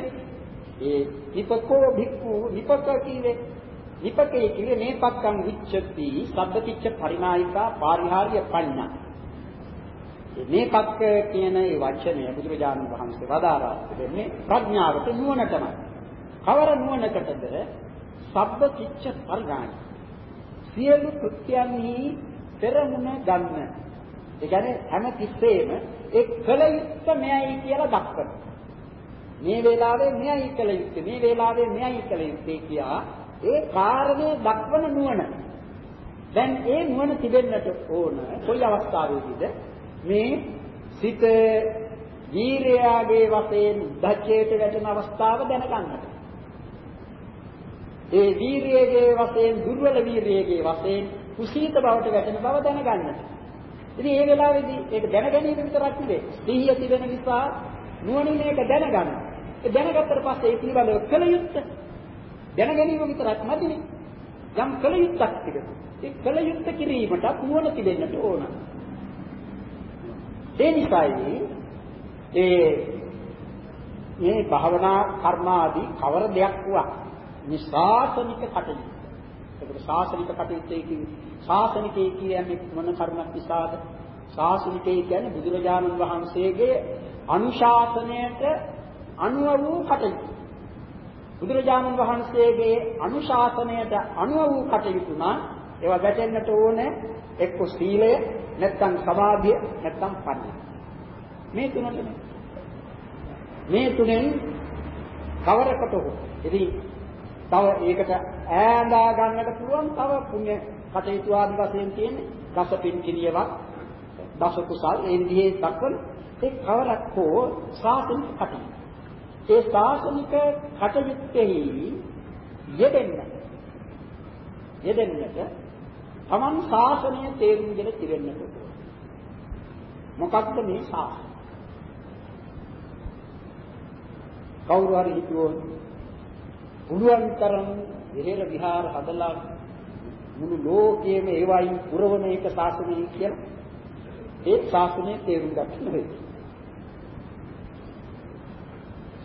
ඒ විපකෝ භික්ඛු විපක කිවේ විපකේ කිවේ මේ පක්කම් විච්ඡති සබ්බතිච්ච පරිනායිකා පාරිහාර්ය පඤ්ඤා මේ පක්ක කියන ඒ වචනය බුදුරජාණන් වහන්සේ වදාරා දෙන්නේ ප්‍රඥාවට නුවණටමයි. කවර නුවණකටද? සබ්බ කිච්ච පරිඥාන. සියලු කෘත්‍යයන්හි පෙරමුණ ගන්න. ඒ කියන්නේ හැම තිස්සෙම ඒ කල යුත්ත මෙයයි කියලා දක්වන. මේ වෙලාවේ මෙයයි කල යුත්තේ මේ වෙලාවේ මෙයයි කල යුත්තේ කියා ඒ කාරණේ දක්වන නුවණ. දැන් ඒ නුවණ තිබෙන්නට ඕන කොයි අවස්ථාවේදීද මේ සිත වීරයාගේ වශයෙන් ධච්චයට වැටෙන අවස්ථාව දැනගන්නට. ඒ වීරයේගේ වශයෙන් දුර්වල වීරයේගේ වශයෙන් කුසීත බවට වැටෙන බව දැනගන්නට. ඉතින් මේ වෙලාවේදී ඒක දැනගැනීම විතරක් නෙවෙයි. සිහිය තිබෙන නිසා නුවණින් මේක දැනගන්න. ඒ දැනගත්තට පස්සේ ඒ පිළිබඳව කල යුත්තේ දැනගැනීම විතරක් නැතිනේ. යම් කල යුත්තක් තිබෙනවා. ඒ කල යුත්ත කිරීමට නුවණ තිබෙන්නට ඕන. ඒ නිසායි ඒ මේ භාවනා කර්මාදී කවර දෙයක් වුණා නිසාසනික කටයුතු. ඒකට සාසනික කටයුත්තේ කියන්නේ සාසනිකේ කියන්නේ මොන කර්මයක් නිසාද? සාසනිකේ කියන්නේ බුදුරජාණන් වහන්සේගේ අනුශාසනයට අනුව වූ කටයුතු. බුදුරජාණන් වහන්සේගේ අනුශාසනයට අනුව වූ කටයුතු නම් ඒවා වැටෙන්නට ඕනේ එක්ක සීලය නැත්නම් සමාධිය නැත්නම් ප්‍රඥා. මේ තුනට මේ තුනෙන් කවරකට හෝ ඉතින් තව ඒකට ඈඳා ගන්නට පුළුවන් තව පුණ්‍ය කටයුතු ආදි වශයෙන් තියෙන දස පින් කිරියවක් දස කුසල් ඒ විදිහේ දක්වන ඒ කවරක් හෝ ශාසනික කටයුතු. ඒ ශාසනික කටයුත්තේහි යෙදෙන්න යෙදෙන්නට තමන් ශාසනය තේරුම්ගෙන තිරෙන්නට ඕන. මොකක්ද මේ ශාසනය? කවුරු හරි හිතුවොත් පුළුවන් තරම් විහෙර විහාර හදලා මුළු ලෝකයේම ඒවයින් පුරවන එක ශාසනය කියලා ඒ ශාසනය තේරුම් ගන්න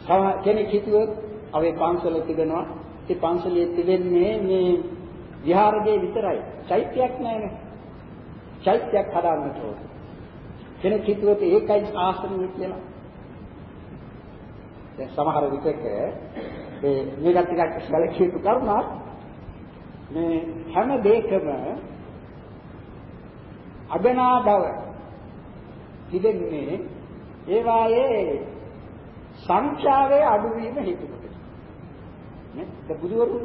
නෙවෙයි. කෙනෙක් හිතුවොත් අවේ පන්සල තිබෙනවා ඒ පන්සලේ තිබෙන්නේ මේ විහාරයේ විතරයි. චෛත්‍යයක් නැහැනේ. චෛත්‍යයක් හදාගන්නට ඕන. කෙනෙක් හිතුවොත් ඒකයි ශාස්ත්‍රණය කියලා. දැන් සමහර විටක ඒ මේක ටිකක් සැලකිය යුතු කරුණක් මේ හැම දෙයකම අගනා බව තිබෙන්නේ ඒ වායේ සංඛ්‍යාවේ අඩුවීම හේතු කොට. නේ? ඒ බුදුවරු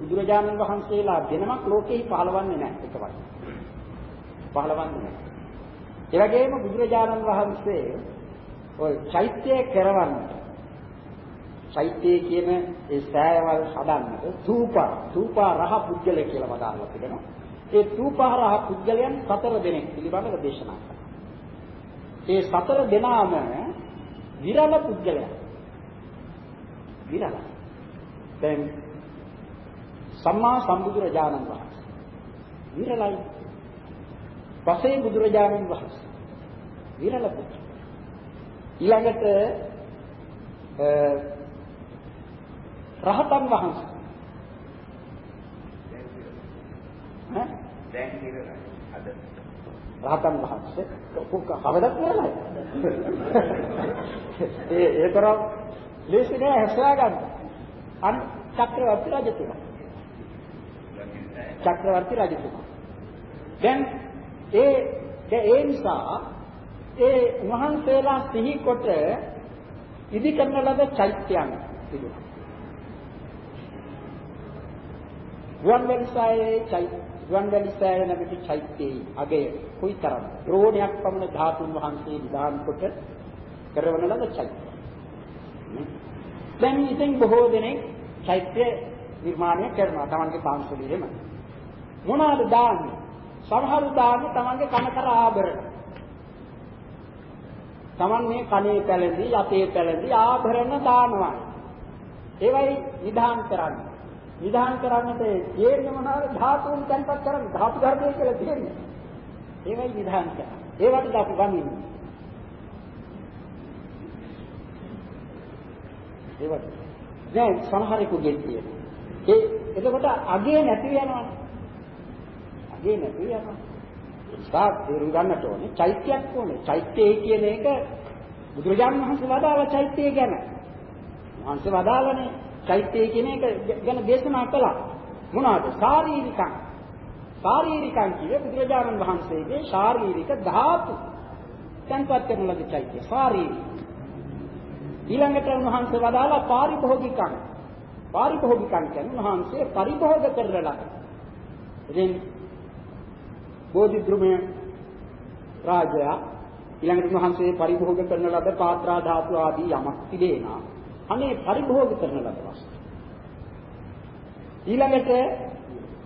බුදුරජාණන් වහන්සේලා දෙනමක් ලෝකෙහි පහළවන්නේ නැහැ එකවර. පහළවන්නේ නැහැ. ඒ වගේම බුදුරජාණන් වහන්සේ ওই චෛත්‍යය කරවන්නට චෛත්‍යය කියන ඒ සෑයවල් හදන්නට තූපා තූපා රහ පුජ්‍යල කියලා වදාළා තිබෙනවා. ඒ තූපා රහ පුජ්‍යලයන් සතර දෙනෙක් පිළිබඳව දේශනා කළා. ඒ සතර දෙනාම විරල පුජ්‍යලයන්. විරල. දැන් සම්මා සම්බුදුරජාණන් වහන්සේ විරලයි. පසේ බුදුරජාණන් වහන්සේ විරල පුජ්‍ය. ඊළඟට රහතන් වහන්සේ දැන් ඉවරයි අද රහතන් වහන්සේ කවදත් නෑ. ඒ ඒතරම් ලේසි නෑ හැසලා ගන්න අන් චක්‍රවර්ති රජතුමා. චක්‍රවර්ති රජතුමා. දැන් ඒ ඒ නිසා ඒ මහන්සේලා සිහි කොට ඉදි කරන ලද චෛත්‍යයන් තිබුණා. ගුවන්වැලිසෑයේ චෛත්‍ය ගුවන්වැලිසෑය නැමැති චෛත්‍යයේ අගය කොයිතරම් ද්‍රෝණයක් පමණ ධාතුන් වහන්සේ විදාන් කොට කරවන ලද චෛත්‍ය. දැන් ඉතින් බොහෝ දෙනෙක් චෛත්‍ය නිර්මාණය කරනවා. තමන්ගේ පාන්සලෙම මොනවාද දාන්නේ? සමහරු දාන්නේ තමන්ගේ කන කර ආභරණ. තමන් මේ කනේ පැලඳි යතේ පැලඳි ආභරණ දානවා ඒවයි නිධාන් කරන්නේ. නිධාන් කරන්නට තියෙන්නේ මොනවාද ධාතුන් තැන්පත් කරන්නේ ධාතු ධර්මය කියලා තියෙන්නේ ඒවයි නිධාන් කරන්නේ. ඒවට අපි ගන්නේ ඒවට දැන් සමහරෙකුගේ තියෙන ඒ එතකොට අගේ නැති වෙනවනේ අගේ නැති වෙනවා. ඒසා තේරුම් ගන්නට ඕනේ චෛත්‍යයක් ඕනේ. චෛත්‍යය කියන එක බුදුරජාණන් වහන්සේ වදාළ චෛත්‍යය ගැන. වහන්සේ වදාළනේ. චෛත්‍යය කියන එක ගැන දේශනා කළා. මොනවාද? ශාරීරිකං. ශාරීරිකං කියේ බුදුරජාණන් වහන්සේගේ ශාරීරික ධාතු. තන්පත් කරන ලද චෛත්‍ය. ශාරීරික. ඊළඟට උන්වහන්සේ වදාලා පාරිභෝගිකං. පාරිභෝගිකං කියන්නේ උන්වහන්සේ පරිභෝග කරලා ඉතින් බෝධිද්‍රුමය රාජයා ඊළඟට උන්වහන්සේ පරිභෝග කරන ලද පාත්‍රා ධාතු ආදී යමක් තිබේනා අනේ පරිභෝග කරන ලද වස්තු. ඊළඟට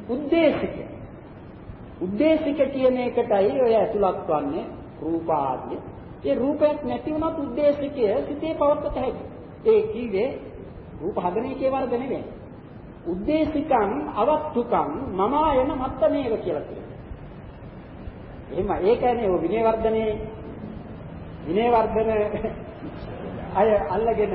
උද්දේශික. උද්දේශික කියන එකටයි ඔය ඇතුළත් වන්නේ රූප ආදී. ඒ රූපයක් නැති වුණත් උද්දේශිකය සිතේ පවත්ත හැකි. ඒ කීවේ රූප හදන එකේ වර්ධ නෙමෙයි. උද්දේශිකං අවත්තුකං මමායන මත්තමේව කියලා කියනවා. එහෙම ඒකනේ ඔය විනය වර්ධනේ විනය වර්ධන අය අල්ලගෙන